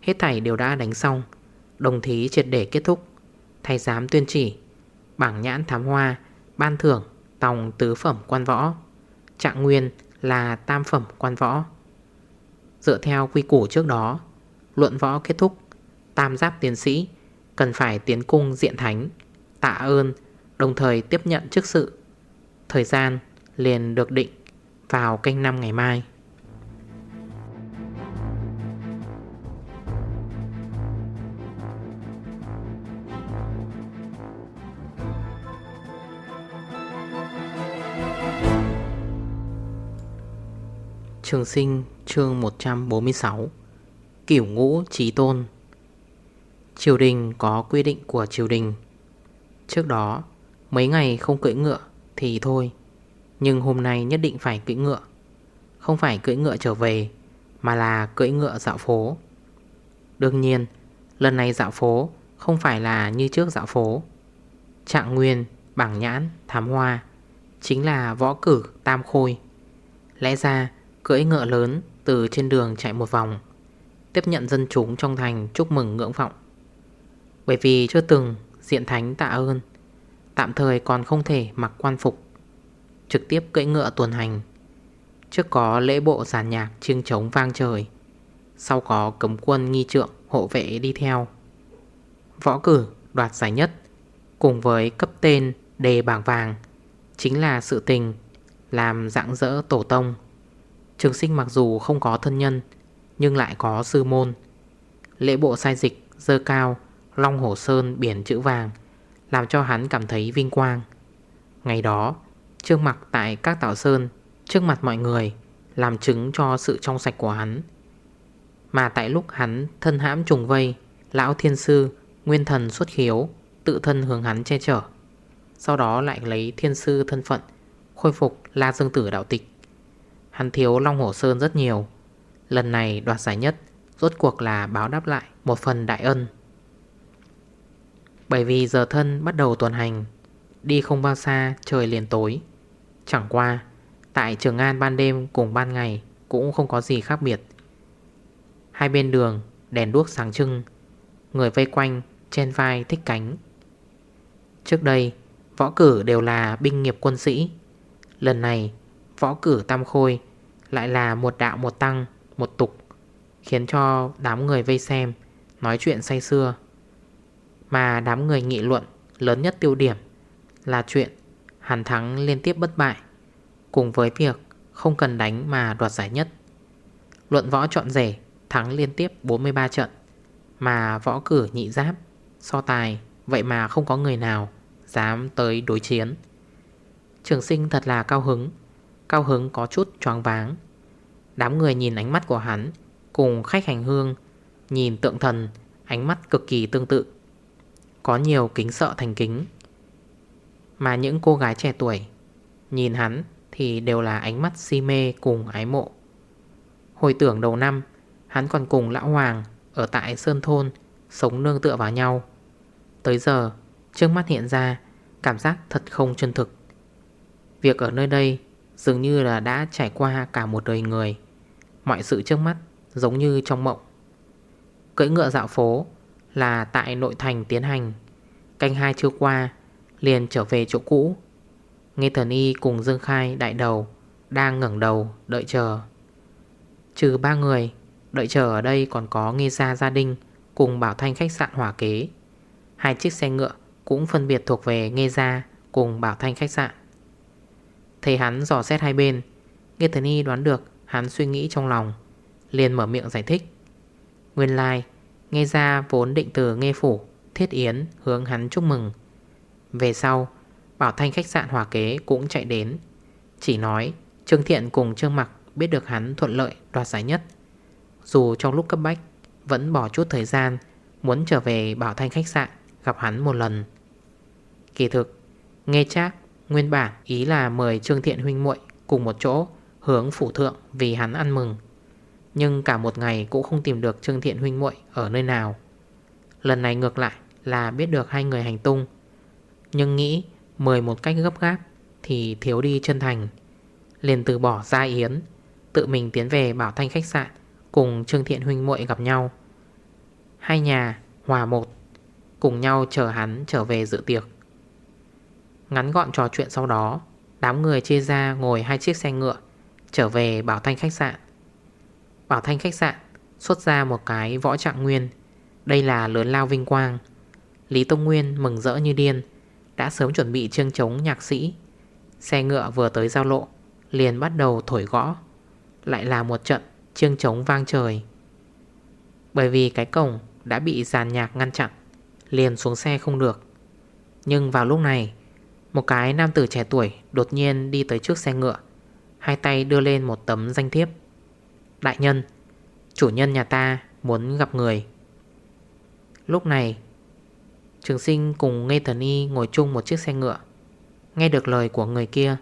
Hết thảy đều đã đánh xong, Đồng thí triệt để kết thúc. Thầy giám tuyên chỉ, Bảng nhãn thám hoa, Ban thưởng tòng tứ phẩm quan võ, Trạng nguyên là tam phẩm quan võ. Dựa theo quy củ trước đó, Luận võ kết thúc, Tam giáp tiến sĩ Cần phải tiến cung diện thánh, Tạ ơn, Đồng thời tiếp nhận chức sự Thời gian liền được định Vào canh năm ngày mai. Trường sinh chương 146 Kiểu ngũ trí tôn. Triều đình có quy định của triều đình. Trước đó, Mấy ngày không cưỡi ngựa thì thôi. Nhưng hôm nay nhất định phải cưỡi ngựa. Không phải cưỡi ngựa trở về Mà là cưỡi ngựa dạo phố. Đương nhiên Lần này dạo phố Không phải là như trước dạo phố. Trạng nguyên, bảng nhãn, thám hoa Chính là võ cử tam khôi. Lẽ ra Cưỡi ngựa lớn từ trên đường chạy một vòng Tiếp nhận dân chúng trong thành chúc mừng ngưỡng vọng. Bởi vì chưa từng diện thánh tạ ơn. Tạm thời còn không thể mặc quan phục. Trực tiếp cưỡi ngựa tuần hành. Trước có lễ bộ giàn nhạc chiêng trống vang trời. Sau có cấm quân nghi trượng hộ vệ đi theo. Võ cử, đoạt giải nhất, Cùng với cấp tên đề bảng vàng, Chính là sự tình, Làm dạng dỡ tổ tông. Trường sinh mặc dù không có thân nhân, Nhưng lại có sư môn. Lễ bộ sai dịch, dơ cao, Long Hổ Sơn biển chữ vàng. Làm cho hắn cảm thấy vinh quang. Ngày đó Trương mặc tại các tảo sơn, Trước mặt mọi người, Làm chứng cho sự trong sạch của hắn. Mà tại lúc hắn thân hãm trùng vây, Lão Thiên Sư, Nguyên thần xuất khiếu, Tự thân hướng hắn che chở. Sau đó lại lấy Thiên Sư thân phận, Khôi phục La Dương Tử đạo tịch. Hắn thiếu Long Hổ Sơn rất nhiều. Lần này đoạt giải nhất, Rốt cuộc là báo đáp lại một phần đại ân. Bởi vì giờ thân bắt đầu tuần hành, Đi không bao xa, trời liền tối. Chẳng qua, Tại Trường An ban đêm cùng ban ngày Cũng không có gì khác biệt. Hai bên đường, đèn đuốc sáng trưng, Người vây quanh trên vai thích cánh. Trước đây, Võ cử đều là binh nghiệp quân sĩ. Lần này, Võ cử tam khôi Lại là một đạo một tăng, Một tục, Khiến cho đám người vây xem, nói chuyện say xưa mà đám người nghị luận lớn nhất tiêu điểm Là chuyện Hàn thắng liên tiếp bất bại, Cùng với việc không cần đánh mà đoạt giải nhất. Luận võ chọn rể, thắng liên tiếp 43 trận, Mà võ cử nhị giáp, So tài, Vậy mà không có người nào Dám tới đối chiến. Trường sinh thật là cao hứng Cao hứng có chút choáng váng. Đám người nhìn ánh mắt của hắn, Cùng khách hành hương, Nhìn tượng thần, Ánh mắt cực kỳ tương tự. Có nhiều kính sợ thành kính. Mà những cô gái trẻ tuổi Nhìn hắn Thì đều là ánh mắt si mê cùng ái mộ. Hồi tưởng đầu năm, Hắn còn cùng Lão Hoàng Ở tại Sơn Thôn Sống nương tựa vào nhau. Tới giờ, Trước mắt hiện ra, Cảm giác thật không chân thực. Việc ở nơi đây Dường như là đã trải qua cả một đời người. Mọi sự trước mắt Giống như trong mộng. Cưỡi ngựa dạo phố là tại nội thành tiến hành. Canh hai chưa qua Liền trở về chỗ cũ. Nghe thần y cùng Dương Khai đại đầu Đang ngẩn đầu đợi chờ. Trừ ba người Đợi chờ ở đây còn có Nghe Gia Gia Đình Cùng Bảo Thanh khách sạn Hỏa Kế. Hai chiếc xe ngựa cũng phân biệt thuộc về Nghe Gia cùng Bảo Thanh khách sạn. Thấy hắn dò xét hai bên Nghe Thần Y đoán được hắn suy nghĩ trong lòng liền mở miệng giải thích. Nguyên lai like, Nghe ra vốn định từ Nghe Phủ, Thiết Yến, hướng hắn chúc mừng. Về sau, Bảo Thanh khách sạn Hòa Kế cũng chạy đến. Chỉ nói, Trương Thiện cùng Trương Mặc biết được hắn thuận lợi đoạt giải nhất. Dù trong lúc cấp bách, Vẫn bỏ chút thời gian, Muốn trở về Bảo Thanh khách sạn Gặp hắn một lần. Kỳ thực, Nghe chắc, Nguyên bản ý là mời Trương Thiện huynh muội Cùng một chỗ, hướng phủ thượng Vì hắn ăn mừng. Nhưng cả một ngày cũng không tìm được Trương Thiện huynh muội Ở nơi nào. Lần này ngược lại là biết được hai người hành tung. Nhưng nghĩ Mời một cách gấp gáp Thì thiếu đi chân thành. Liền từ bỏ ra yến, Tự mình tiến về Bảo Thanh khách sạn Cùng Trương Thiện huynh muội gặp nhau. Hai nhà, hòa một, Cùng nhau chờ hắn trở về dự tiệc. Ngắn gọn trò chuyện sau đó, Đám người chia ra ngồi hai chiếc xe ngựa, Trở về Bảo Thanh khách sạn. Bảo Thanh khách sạn, Xuất ra một cái võ trạng nguyên. Đây là lớn lao vinh quang. Lý Tông Nguyên mừng rỡ như điên, Đã sớm chuẩn bị chương chống nhạc sĩ. Xe ngựa vừa tới giao lộ, Liền bắt đầu thổi gõ. Lại là một trận chương chống vang trời. Bởi vì cái cổng đã bị giàn nhạc ngăn chặn, Liền xuống xe không được. Nhưng vào lúc này, Một cái nam tử trẻ tuổi đột nhiên đi tới trước xe ngựa, Hai tay đưa lên một tấm danh thiếp. Đại nhân, Chủ nhân nhà ta muốn gặp người. Lúc này, Trường sinh cùng Ngây Thần Y ngồi chung một chiếc xe ngựa. Nghe được lời của người kia,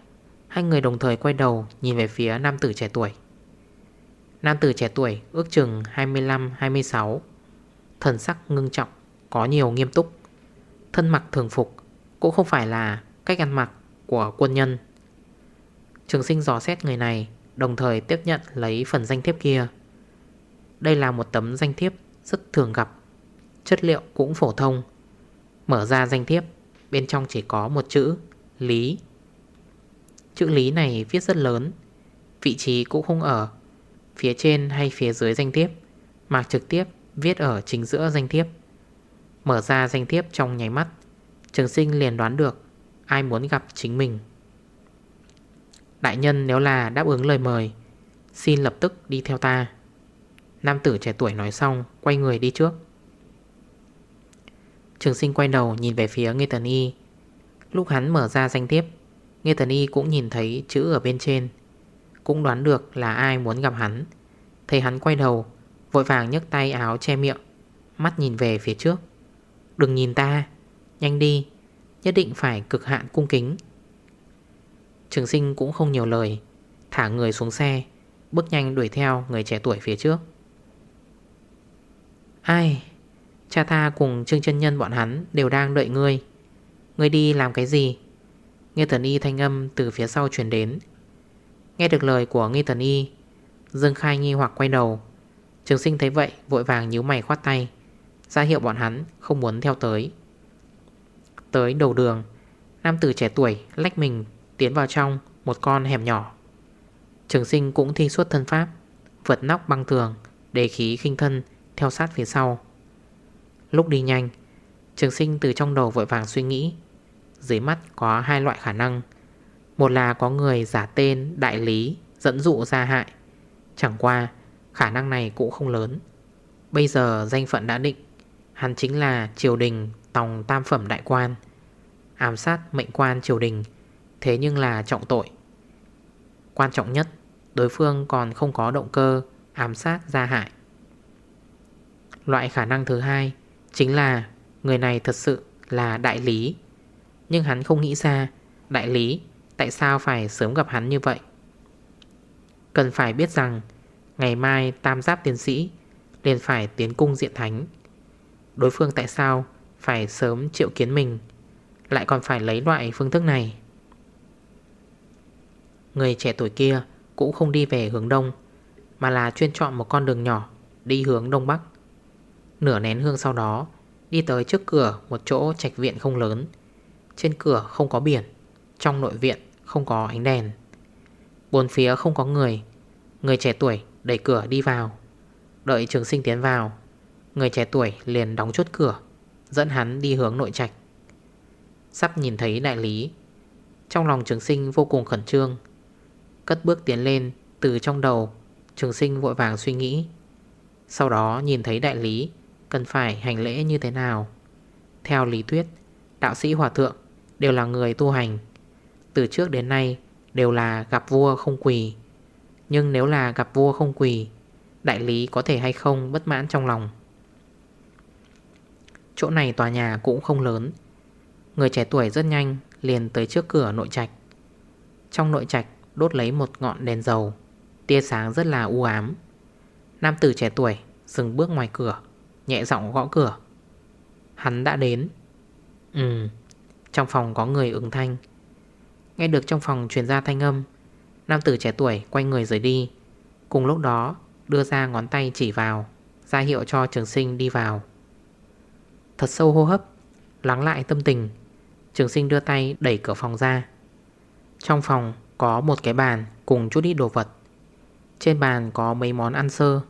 Hai người đồng thời quay đầu nhìn về phía nam tử trẻ tuổi. Nam tử trẻ tuổi ước chừng 25-26 Thần sắc ngưng trọng, Có nhiều nghiêm túc. Thân mặc thường phục Cũng không phải là cách ăn mặc của quân nhân. Trường sinh dò xét người này Đồng thời tiếp nhận lấy phần danh thiếp kia. Đây là một tấm danh thiếp rất thường gặp, Chất liệu cũng phổ thông. Mở ra danh thiếp, Bên trong chỉ có một chữ Lý. Chữ Lý này viết rất lớn, Vị trí cũng không ở, Phía trên hay phía dưới danh thiếp, Mà trực tiếp viết ở chính giữa danh thiếp. Mở ra danh thiếp trong nháy mắt, Trường sinh liền đoán được Ai muốn gặp chính mình. Đại nhân nếu là đáp ứng lời mời Xin lập tức đi theo ta. Nam tử trẻ tuổi nói xong Quay người đi trước. Trường sinh quay đầu nhìn về phía Nghê Tần Y. Lúc hắn mở ra danh tiếp, Nghê Tần Y cũng nhìn thấy chữ ở bên trên Cũng đoán được là ai muốn gặp hắn. Thấy hắn quay đầu Vội vàng nhấc tay áo che miệng Mắt nhìn về phía trước. Đừng nhìn ta Nhanh đi Nhất định phải cực hạn cung kính. Trường sinh cũng không nhiều lời, Thả người xuống xe, Bước nhanh đuổi theo người trẻ tuổi phía trước. Ai, Cha ta cùng Trương chân Nhân bọn hắn Đều đang đợi ngươi. Ngươi đi làm cái gì? Nghe thần y thanh âm từ phía sau chuyển đến. Nghe được lời của Nghe thần y, Dương Khai nghi hoặc quay đầu. Trường sinh thấy vậy, vội vàng nhíu mày khoát tay. Ra hiệu bọn hắn không muốn theo tới. Tới đầu đường, Nam tử trẻ tuổi lách mình Tiến vào trong, một con hẻm nhỏ. Trường sinh cũng thi suốt thân pháp, Vượt nóc băng tường, Đề khí khinh thân, theo sát phía sau. Lúc đi nhanh, Trường sinh từ trong đầu vội vàng suy nghĩ. Dưới mắt có hai loại khả năng. Một là có người giả tên, đại lý, Dẫn dụ ra hại. Chẳng qua, khả năng này cũng không lớn. Bây giờ danh phận đã định, Hắn chính là triều đình Tòng tam phẩm đại quan. Ám sát mệnh quan triều đình Thế nhưng là trọng tội. Quan trọng nhất, Đối phương còn không có động cơ, Ám sát ra hại. Loại khả năng thứ hai Chính là người này thật sự là đại lý. Nhưng hắn không nghĩ ra, Đại lý, tại sao phải sớm gặp hắn như vậy? Cần phải biết rằng, Ngày mai tam giáp tiến sĩ liền phải tiến cung diện thánh. Đối phương tại sao phải sớm triệu kiến mình, Lại còn phải lấy loại phương thức này? Người trẻ tuổi kia cũng không đi về hướng đông, Mà là chuyên chọn một con đường nhỏ Đi hướng đông bắc. Nửa nén hương sau đó, Đi tới trước cửa một chỗ trạch viện không lớn. Trên cửa không có biển, Trong nội viện không có ánh đèn. Bốn phía không có người Người trẻ tuổi đẩy cửa đi vào. Đợi trường sinh tiến vào, Người trẻ tuổi liền đóng chốt cửa, Dẫn hắn đi hướng nội trạch. Sắp nhìn thấy đại lý, Trong lòng trường sinh vô cùng khẩn trương. Cất bước tiến lên, Từ trong đầu, Trường sinh vội vàng suy nghĩ. Sau đó nhìn thấy đại lý, Cần phải hành lễ như thế nào? Theo lý thuyết, Đạo sĩ hòa thượng đều là người tu hành. Từ trước đến nay Đều là gặp vua không quỳ. Nhưng nếu là gặp vua không quỳ, Đại lý có thể hay không bất mãn trong lòng? Chỗ này tòa nhà cũng không lớn. Người trẻ tuổi rất nhanh liền tới trước cửa nội trạch. Trong nội trạch đốt lấy một ngọn đèn dầu. Tia sáng rất là u ám. Nam tử trẻ tuổi dừng bước ngoài cửa, Nhẹ giọng gõ cửa. Hắn đã đến. Ừ Trong phòng có người ứng thanh. Nghe được trong phòng truyền ra thanh âm, Nam tử trẻ tuổi quay người rời đi. Cùng lúc đó, đưa ra ngón tay chỉ vào, ra hiệu cho trường sinh đi vào. Thật sâu hô hấp, Lắng lại tâm tình, Trường sinh đưa tay đẩy cửa phòng ra. Trong phòng có một cái bàn cùng chút ít đồ vật. Trên bàn có mấy món ăn sơ.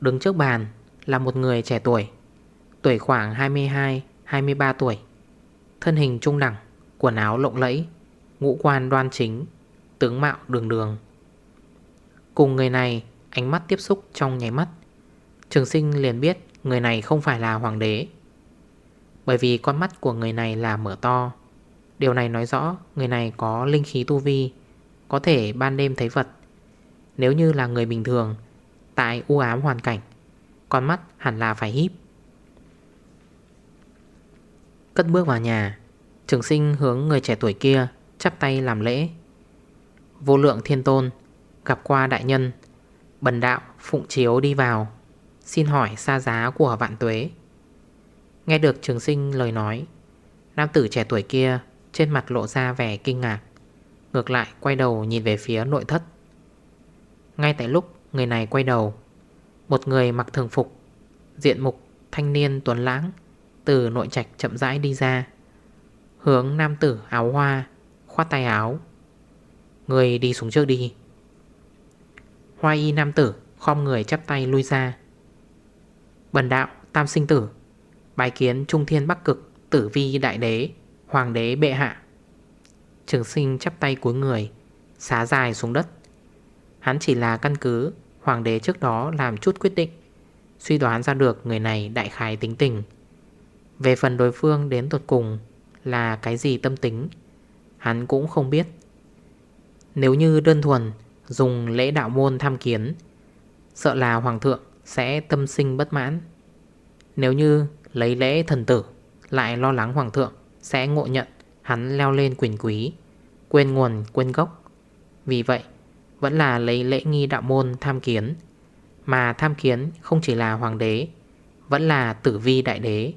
Đứng trước bàn là một người trẻ tuổi Tuổi khoảng 22-23 tuổi. Thân hình trung đẳng, Quần áo lộng lẫy, Ngũ quan đoan chính, Tướng mạo đường đường. Cùng người này Ánh mắt tiếp xúc trong nháy mắt. Trường sinh liền biết Người này không phải là hoàng đế. Bởi vì con mắt của người này là mở to. Điều này nói rõ Người này có linh khí tu vi có thể ban đêm thấy vật Nếu như là người bình thường, Tại u ám hoàn cảnh, Con mắt hẳn là phải híp. Cất bước vào nhà, Trường sinh hướng người trẻ tuổi kia Chắp tay làm lễ. Vô lượng thiên tôn, Gặp qua đại nhân, Bần đạo phụng chiếu đi vào, Xin hỏi xa giá của vạn tuế. Nghe được trường sinh lời nói, Nam tử trẻ tuổi kia Trên mặt lộ ra vẻ kinh ngạc. Ngược lại, quay đầu nhìn về phía nội thất. Ngay tại lúc người này quay đầu, Một người mặc thường phục, Diện mục thanh niên tuấn lãng Từ nội trạch chậm rãi đi ra, Hướng nam tử áo hoa, Khoát tay áo. Người đi xuống trước đi. Hoa y nam tử khom người chắp tay lui ra. Bần đạo, tam sinh tử Bài kiến trung thiên bắc cực, Tử vi đại đế, Hoàng đế bệ hạ. Trường sinh chắp tay cuối người, Xá dài xuống đất. Hắn chỉ là căn cứ, Hoàng đế trước đó làm chút quyết định, Suy đoán ra được người này đại khái tính tình. Về phần đối phương đến tuột cùng Là cái gì tâm tính, Hắn cũng không biết. Nếu như đơn thuần Dùng lễ đạo môn tham kiến, Sợ là hoàng thượng sẽ tâm sinh bất mãn. Nếu như lấy lễ thần tử, Lại lo lắng hoàng thượng sẽ ngộ nhận Hắn leo lên quyền quý, Quên nguồn, quên gốc. Vì vậy, vẫn là lấy lễ nghi đạo môn tham kiến, Mà tham kiến không chỉ là hoàng đế, Vẫn là tử vi đại đế.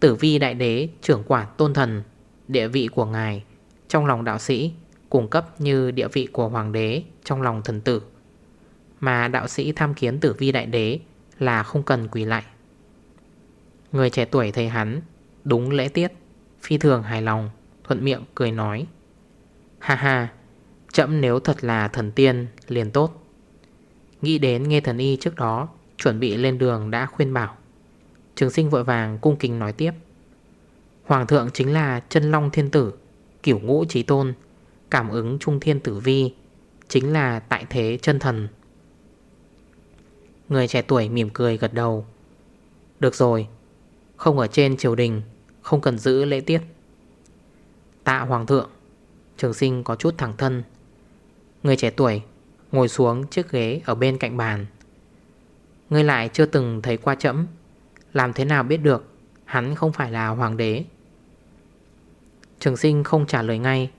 Tử vi đại đế, trưởng quản tôn thần, Địa vị của ngài, Trong lòng đạo sĩ, Cung cấp như địa vị của hoàng đế Trong lòng thần tử. Mà đạo sĩ tham kiến tử vi đại đế Là không cần quỳ lại. Người trẻ tuổi thầy hắn, Đúng lễ tiết. Phi thường hài lòng, Thuận miệng cười nói. Ha ha, Chậm nếu thật là thần tiên, liền tốt. Nghĩ đến nghe thần y trước đó Chuẩn bị lên đường đã khuyên bảo. Trường sinh vội vàng cung kính nói tiếp. Hoàng thượng chính là chân long thiên tử, Kiểu ngũ trí tôn, Cảm ứng trung thiên tử vi, Chính là tại thế chân thần. Người trẻ tuổi mỉm cười gật đầu. Được rồi, Không ở trên triều đình không cần giữ lễ tiết. Tạ hoàng thượng, Trường sinh có chút thẳng thân. Người trẻ tuổi Ngồi xuống chiếc ghế ở bên cạnh bàn. Ngươi lại chưa từng thấy qua chậm Làm thế nào biết được Hắn không phải là hoàng đế? Trường sinh không trả lời ngay.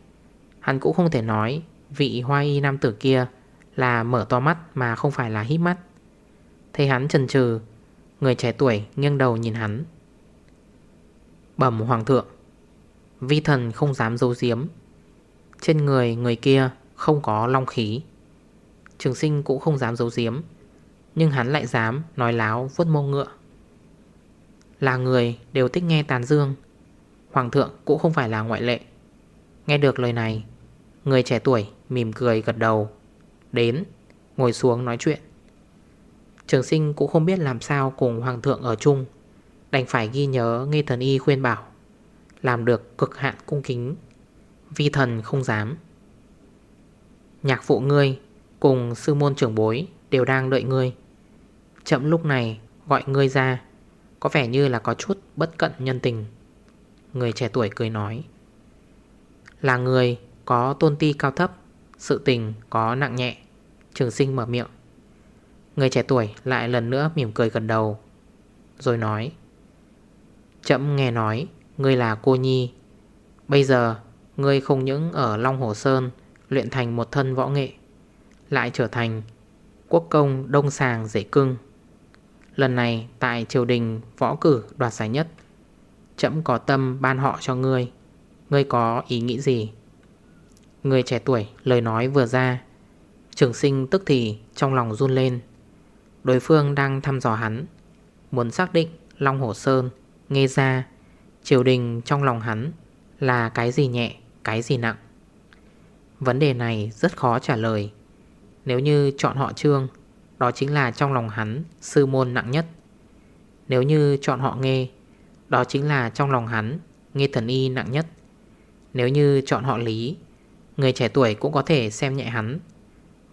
Hắn cũng không thể nói Vị hoa y nam tử kia Là mở to mắt mà không phải là hít mắt. Thấy hắn chần chừ, Người trẻ tuổi nghiêng đầu nhìn hắn. Bẩm hoàng thượng. Vi thần không dám giấu giếm. Trên người người kia không có long khí. Trường sinh cũng không dám giấu giếm, Nhưng hắn lại dám nói láo vuốt mông ngựa. Là người đều thích nghe tàn dương. Hoàng thượng cũng không phải là ngoại lệ. Nghe được lời này, Người trẻ tuổi mỉm cười gật đầu, Đến, Ngồi xuống nói chuyện. Trường sinh cũng không biết làm sao cùng hoàng thượng ở chung. Đành phải ghi nhớ nghe thần y khuyên bảo, Làm được cực hạn cung kính, Vi thần không dám. Nhạc phụ ngươi Cùng sư môn trưởng bối Đều đang đợi ngươi. Chậm lúc này gọi ngươi ra, Có vẻ như là có chút bất cận nhân tình. Người trẻ tuổi cười nói, Là người có tôn ti cao thấp, Sự tình có nặng nhẹ. Trường sinh mở miệng. Người trẻ tuổi lại lần nữa mỉm cười gần đầu, Rồi nói Chậm nghe nói, Ngươi là cô nhi. Bây giờ, Ngươi không những ở Long Hồ Sơn, Luyện thành một thân võ nghệ, Lại trở thành Quốc công đông sàng dễ cưng. Lần này tại triều đình võ cử đoạt giải nhất, Chậm có tâm ban họ cho ngươi. Ngươi có ý nghĩ gì? Người trẻ tuổi lời nói vừa ra, Trường sinh tức thì trong lòng run lên. Đối phương đang thăm dò hắn, Muốn xác định Long Hồ Sơn Nghe ra, Triều đình trong lòng hắn Là cái gì nhẹ, Cái gì nặng? Vấn đề này rất khó trả lời. Nếu như chọn họ trương, Đó chính là trong lòng hắn Sư môn nặng nhất. Nếu như chọn họ nghe Đó chính là trong lòng hắn Nghe thần y nặng nhất. Nếu như chọn họ lý, Người trẻ tuổi cũng có thể xem nhẹ hắn.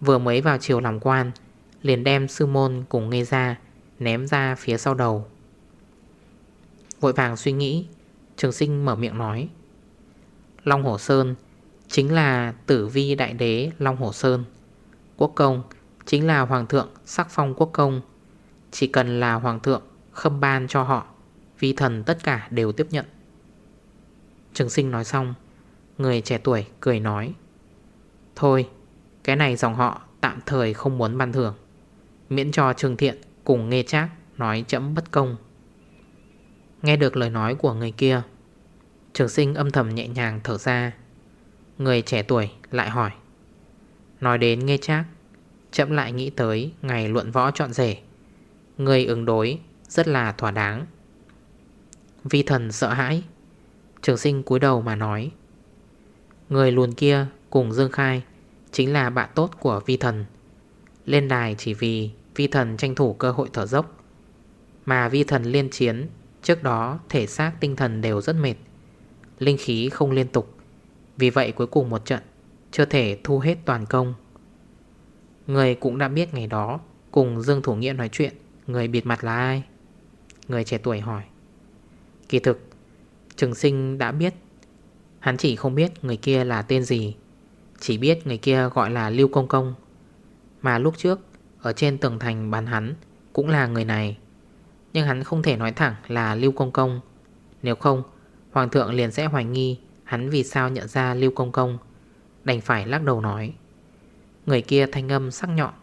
Vừa mới vào chiều làm quan, Liền đem sư môn cùng nghe ra, Ném ra phía sau đầu. Vội vàng suy nghĩ. Trường sinh mở miệng nói. Long Hổ Sơn Chính là tử vi đại đế Long Hổ Sơn. Quốc công Chính là hoàng thượng sắc phong quốc công. Chỉ cần là hoàng thượng Khâm ban cho họ, Vi thần tất cả đều tiếp nhận. Trường sinh nói xong, Người trẻ tuổi cười nói. Thôi, Cái này dòng họ tạm thời không muốn ban thưởng. Miễn cho Trường Thiện cùng nghe chác Nói chấm bất công. Nghe được lời nói của người kia. Trường sinh âm thầm nhẹ nhàng thở ra. Người trẻ tuổi lại hỏi. Nói đến nghe chắc, Chậm lại nghĩ tới ngày luận võ chọn rể. Người ứng đối rất là thỏa đáng. Vi thần sợ hãi. Trường sinh cúi đầu mà nói. Người luồn kia cùng Dương Khai Chính là bạn tốt của vi thần. Lên đài chỉ vì vi thần tranh thủ cơ hội thở dốc Mà vi thần liên chiến Trước đó, thể xác tinh thần đều rất mệt. Linh khí không liên tục. Vì vậy cuối cùng một trận, Chưa thể thu hết toàn công. Người cũng đã biết ngày đó, Cùng Dương Thủ Nghĩa nói chuyện, Người bịt mặt là ai? Người trẻ tuổi hỏi. Kỳ thực, Trường sinh đã biết. Hắn chỉ không biết người kia là tên gì, Chỉ biết người kia gọi là Lưu Công Công. Mà lúc trước, Ở trên tường thành bán hắn, Cũng là người này. Nhưng hắn không thể nói thẳng là Lưu Công Công. Nếu không, Hoàng thượng liền sẽ hoài nghi Hắn vì sao nhận ra Lưu Công Công. Đành phải lắc đầu nói, Người kia thanh âm sắc nhọn,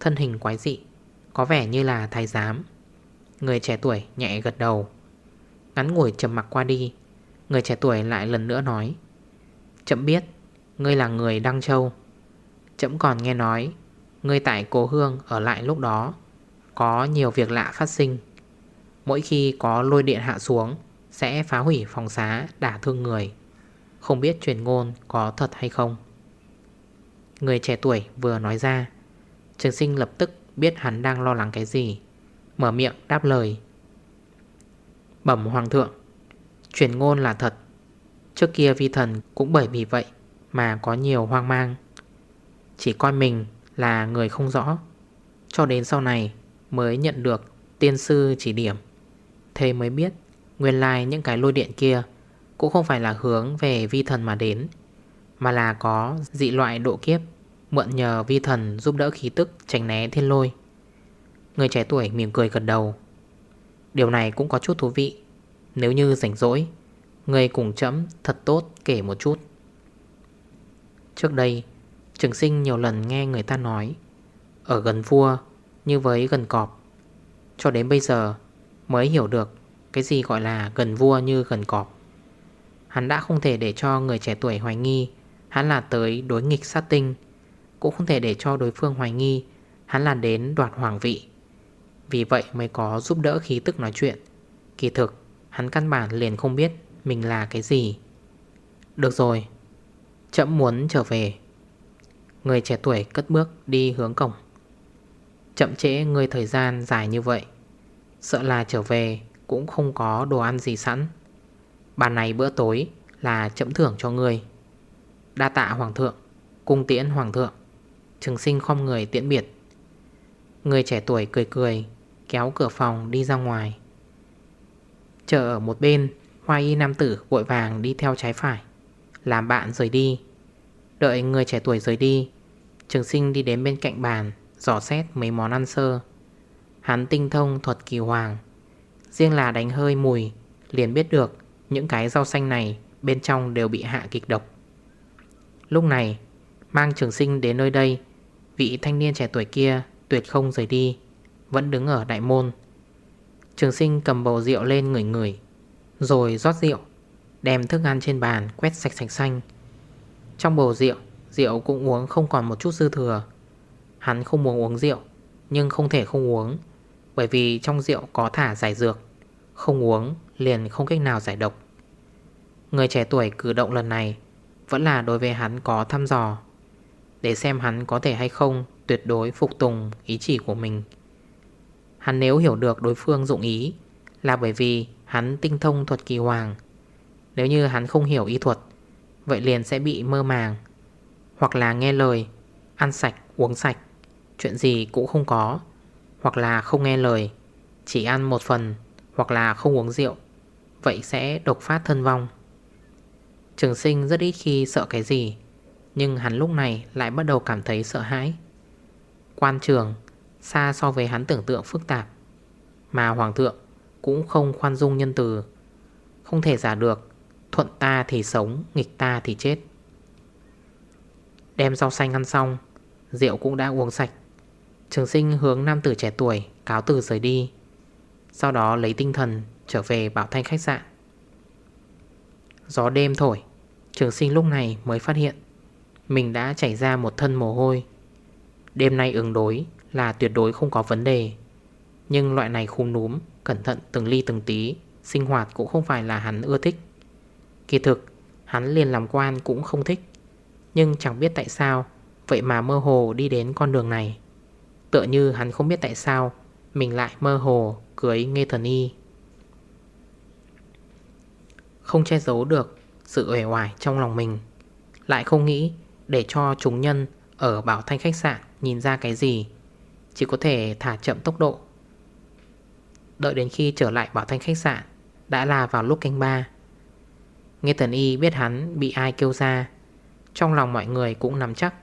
Thân hình quái dị, Có vẻ như là thái giám. Người trẻ tuổi nhẹ gật đầu. Ngắn ngủi trầm mặc qua đi, Người trẻ tuổi lại lần nữa nói, Chậm biết, Ngươi là người Đăng Châu. Chậm còn nghe nói, Ngươi tại Cố Hương ở lại lúc đó, Có nhiều việc lạ phát sinh. Mỗi khi có lôi điện hạ xuống, Sẽ phá hủy phòng xá, đả thương người. Không biết truyền ngôn có thật hay không. Người trẻ tuổi vừa nói ra, Trường sinh lập tức biết hắn đang lo lắng cái gì, Mở miệng đáp lời. Bẩm hoàng thượng, Truyền ngôn là thật. Trước kia vi thần cũng bởi vì vậy Mà có nhiều hoang mang. Chỉ coi mình là người không rõ, Cho đến sau này Mới nhận được tiên sư chỉ điểm. Thế mới biết, Nguyên lai những cái lôi điện kia Cũng không phải là hướng về vi thần mà đến, Mà là có dị loại độ kiếp, Mượn nhờ vi thần giúp đỡ khí tức tránh né thiên lôi. Người trẻ tuổi mỉm cười gật đầu. Điều này cũng có chút thú vị. Nếu như rảnh rỗi, Người cùng chấm thật tốt kể một chút. Trước đây, Trường sinh nhiều lần nghe người ta nói, Ở gần vua Như với gần cọp, Cho đến bây giờ mới hiểu được Cái gì gọi là gần vua như gần cọp. Hắn đã không thể để cho người trẻ tuổi hoài nghi Hắn là tới đối nghịch sát tinh, Cũng không thể để cho đối phương hoài nghi Hắn là đến đoạt hoàng vị. Vì vậy mới có giúp đỡ khí tức nói chuyện. Kỳ thực, Hắn căn bản liền không biết Mình là cái gì. Được rồi, Chậm muốn trở về. Người trẻ tuổi cất bước đi hướng cổng. Chậm trễ người thời gian dài như vậy Sợ là trở về Cũng không có đồ ăn gì sẵn. Bàn này bữa tối Là chậm thưởng cho người. Đa tạ hoàng thượng, Cung tiễn hoàng thượng, Trường sinh không người tiễn biệt. Người trẻ tuổi cười cười, Kéo cửa phòng đi ra ngoài. Chờ ở một bên, Hoa y nam tử vội vàng đi theo trái phải, Làm bạn rời đi. Đợi người trẻ tuổi rời đi, Trường sinh đi đến bên cạnh bàn Giỏ xét mấy món ăn sơ. Hắn tinh thông thuật kỳ hoàng. Riêng là đánh hơi mùi, Liền biết được những cái rau xanh này Bên trong đều bị hạ kịch độc. Lúc này, Mang trường sinh đến nơi đây, Vị thanh niên trẻ tuổi kia tuyệt không rời đi, Vẫn đứng ở đại môn. Trường sinh cầm bầu rượu lên ngửi ngửi, Rồi rót rượu, Đem thức ăn trên bàn quét sạch sạch xanh. Trong bầu rượu Rượu cũng uống không còn một chút dư thừa. Hắn không muốn uống rượu, Nhưng không thể không uống. Bởi vì trong rượu có thả giải dược, Không uống liền không cách nào giải độc. Người trẻ tuổi cử động lần này Vẫn là đối với hắn có thăm dò, Để xem hắn có thể hay không Tuyệt đối phục tùng ý chỉ của mình. Hắn nếu hiểu được đối phương dụng ý Là bởi vì hắn tinh thông thuật kỳ hoàng. Nếu như hắn không hiểu y thuật, Vậy liền sẽ bị mơ màng, Hoặc là nghe lời, Ăn sạch, uống sạch, Chuyện gì cũng không có. Hoặc là không nghe lời, Chỉ ăn một phần Hoặc là không uống rượu, Vậy sẽ độc phát thân vong. Trường sinh rất ít khi sợ cái gì, Nhưng hắn lúc này lại bắt đầu cảm thấy sợ hãi. Quan trường, Xa so với hắn tưởng tượng phức tạp, Mà hoàng thượng Cũng không khoan dung nhân từ. Không thể giả được, Thuận ta thì sống, Nghịch ta thì chết. Đem rau xanh ăn xong, Rượu cũng đã uống sạch. Trường sinh hướng nam tử trẻ tuổi, Cáo từ rời đi. Sau đó lấy tinh thần, trở về bảo thanh khách sạn. Gió đêm thổi, Trường sinh lúc này mới phát hiện, Mình đã chảy ra một thân mồ hôi. Đêm nay ứng đối là tuyệt đối không có vấn đề, Nhưng loại này khung núm, Cẩn thận từng ly từng tí, Sinh hoạt cũng không phải là hắn ưa thích. Kỳ thực, Hắn liền làm quan cũng không thích, Nhưng chẳng biết tại sao, Vậy mà mơ hồ đi đến con đường này. Tựa như hắn không biết tại sao, Mình lại mơ hồ cưới Nghê Thần Y. Không che giấu được Sự uể oải trong lòng mình, Lại không nghĩ để cho chúng nhân Ở Bảo Thanh khách sạn nhìn ra cái gì, Chỉ có thể thả chậm tốc độ. Đợi đến khi trở lại Bảo Thanh khách sạn Đã là vào lúc canh ba. Nghe Tần Y biết hắn bị ai kêu ra, Trong lòng mọi người cũng nắm chắc,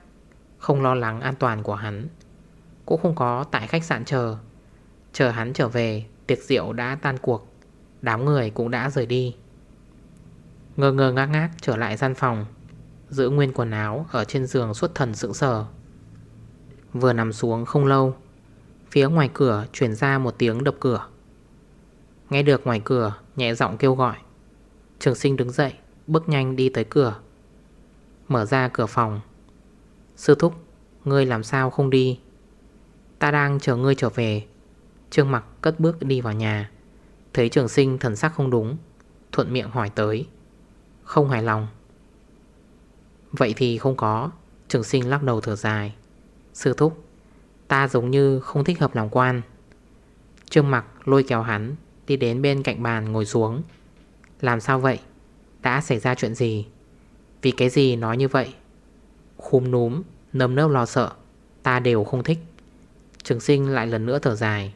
Không lo lắng an toàn của hắn. Cũng không có tại khách sạn chờ. Chờ hắn trở về, Tiệc rượu đã tan cuộc. Đám người cũng đã rời đi. Ngơ ngơ ngác ngác trở lại gian phòng, Giữ nguyên quần áo Ở trên giường suốt thần sững sờ. Vừa nằm xuống không lâu, Phía ngoài cửa chuyển ra một tiếng đập cửa. Nghe được ngoài cửa, Nhẹ giọng kêu gọi. Trường sinh đứng dậy, Bước nhanh đi tới cửa. Mở ra cửa phòng. Sư thúc, Ngươi làm sao không đi? Ta đang chờ ngươi trở về. Trương mặc cất bước đi vào nhà. Thấy trường sinh thần sắc không đúng Thuận miệng hỏi tới. Không hài lòng. Vậy thì không có. Trường sinh lắc đầu thở dài. Sư thúc Ta giống như không thích hợp làm quan. Trương mặc lôi kéo hắn Đi đến bên cạnh bàn ngồi xuống. Làm sao vậy? Đã xảy ra chuyện gì? Vì cái gì nói như vậy? Khum núm, nấm nớp lo sợ. Ta đều không thích. Trường sinh lại lần nữa thở dài.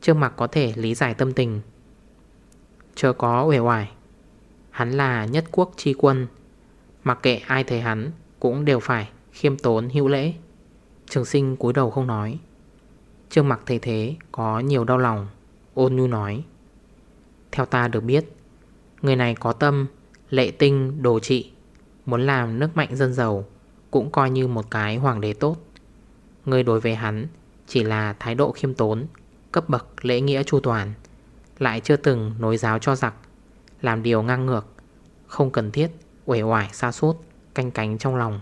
Trương mặt có thể lý giải tâm tình. Chờ có uể hoài Hắn là nhất quốc tri quân. Mặc kệ ai thấy hắn, Cũng đều phải khiêm tốn, hữu lễ. Trường sinh cúi đầu không nói. Trương mặc thấy thế Có nhiều đau lòng, Ôn nhu nói. Theo ta được biết, Người này có tâm, Lệ tinh, đồ trị. Muốn làm nước mạnh dân giàu, Cũng coi như một cái hoàng đế tốt. Người đối với hắn chỉ là thái độ khiêm tốn, Cấp bậc, lễ nghĩa chu toàn, Lại chưa từng nối giáo cho giặc, Làm điều ngang ngược, Không cần thiết uể oải xa suốt, Canh cánh trong lòng.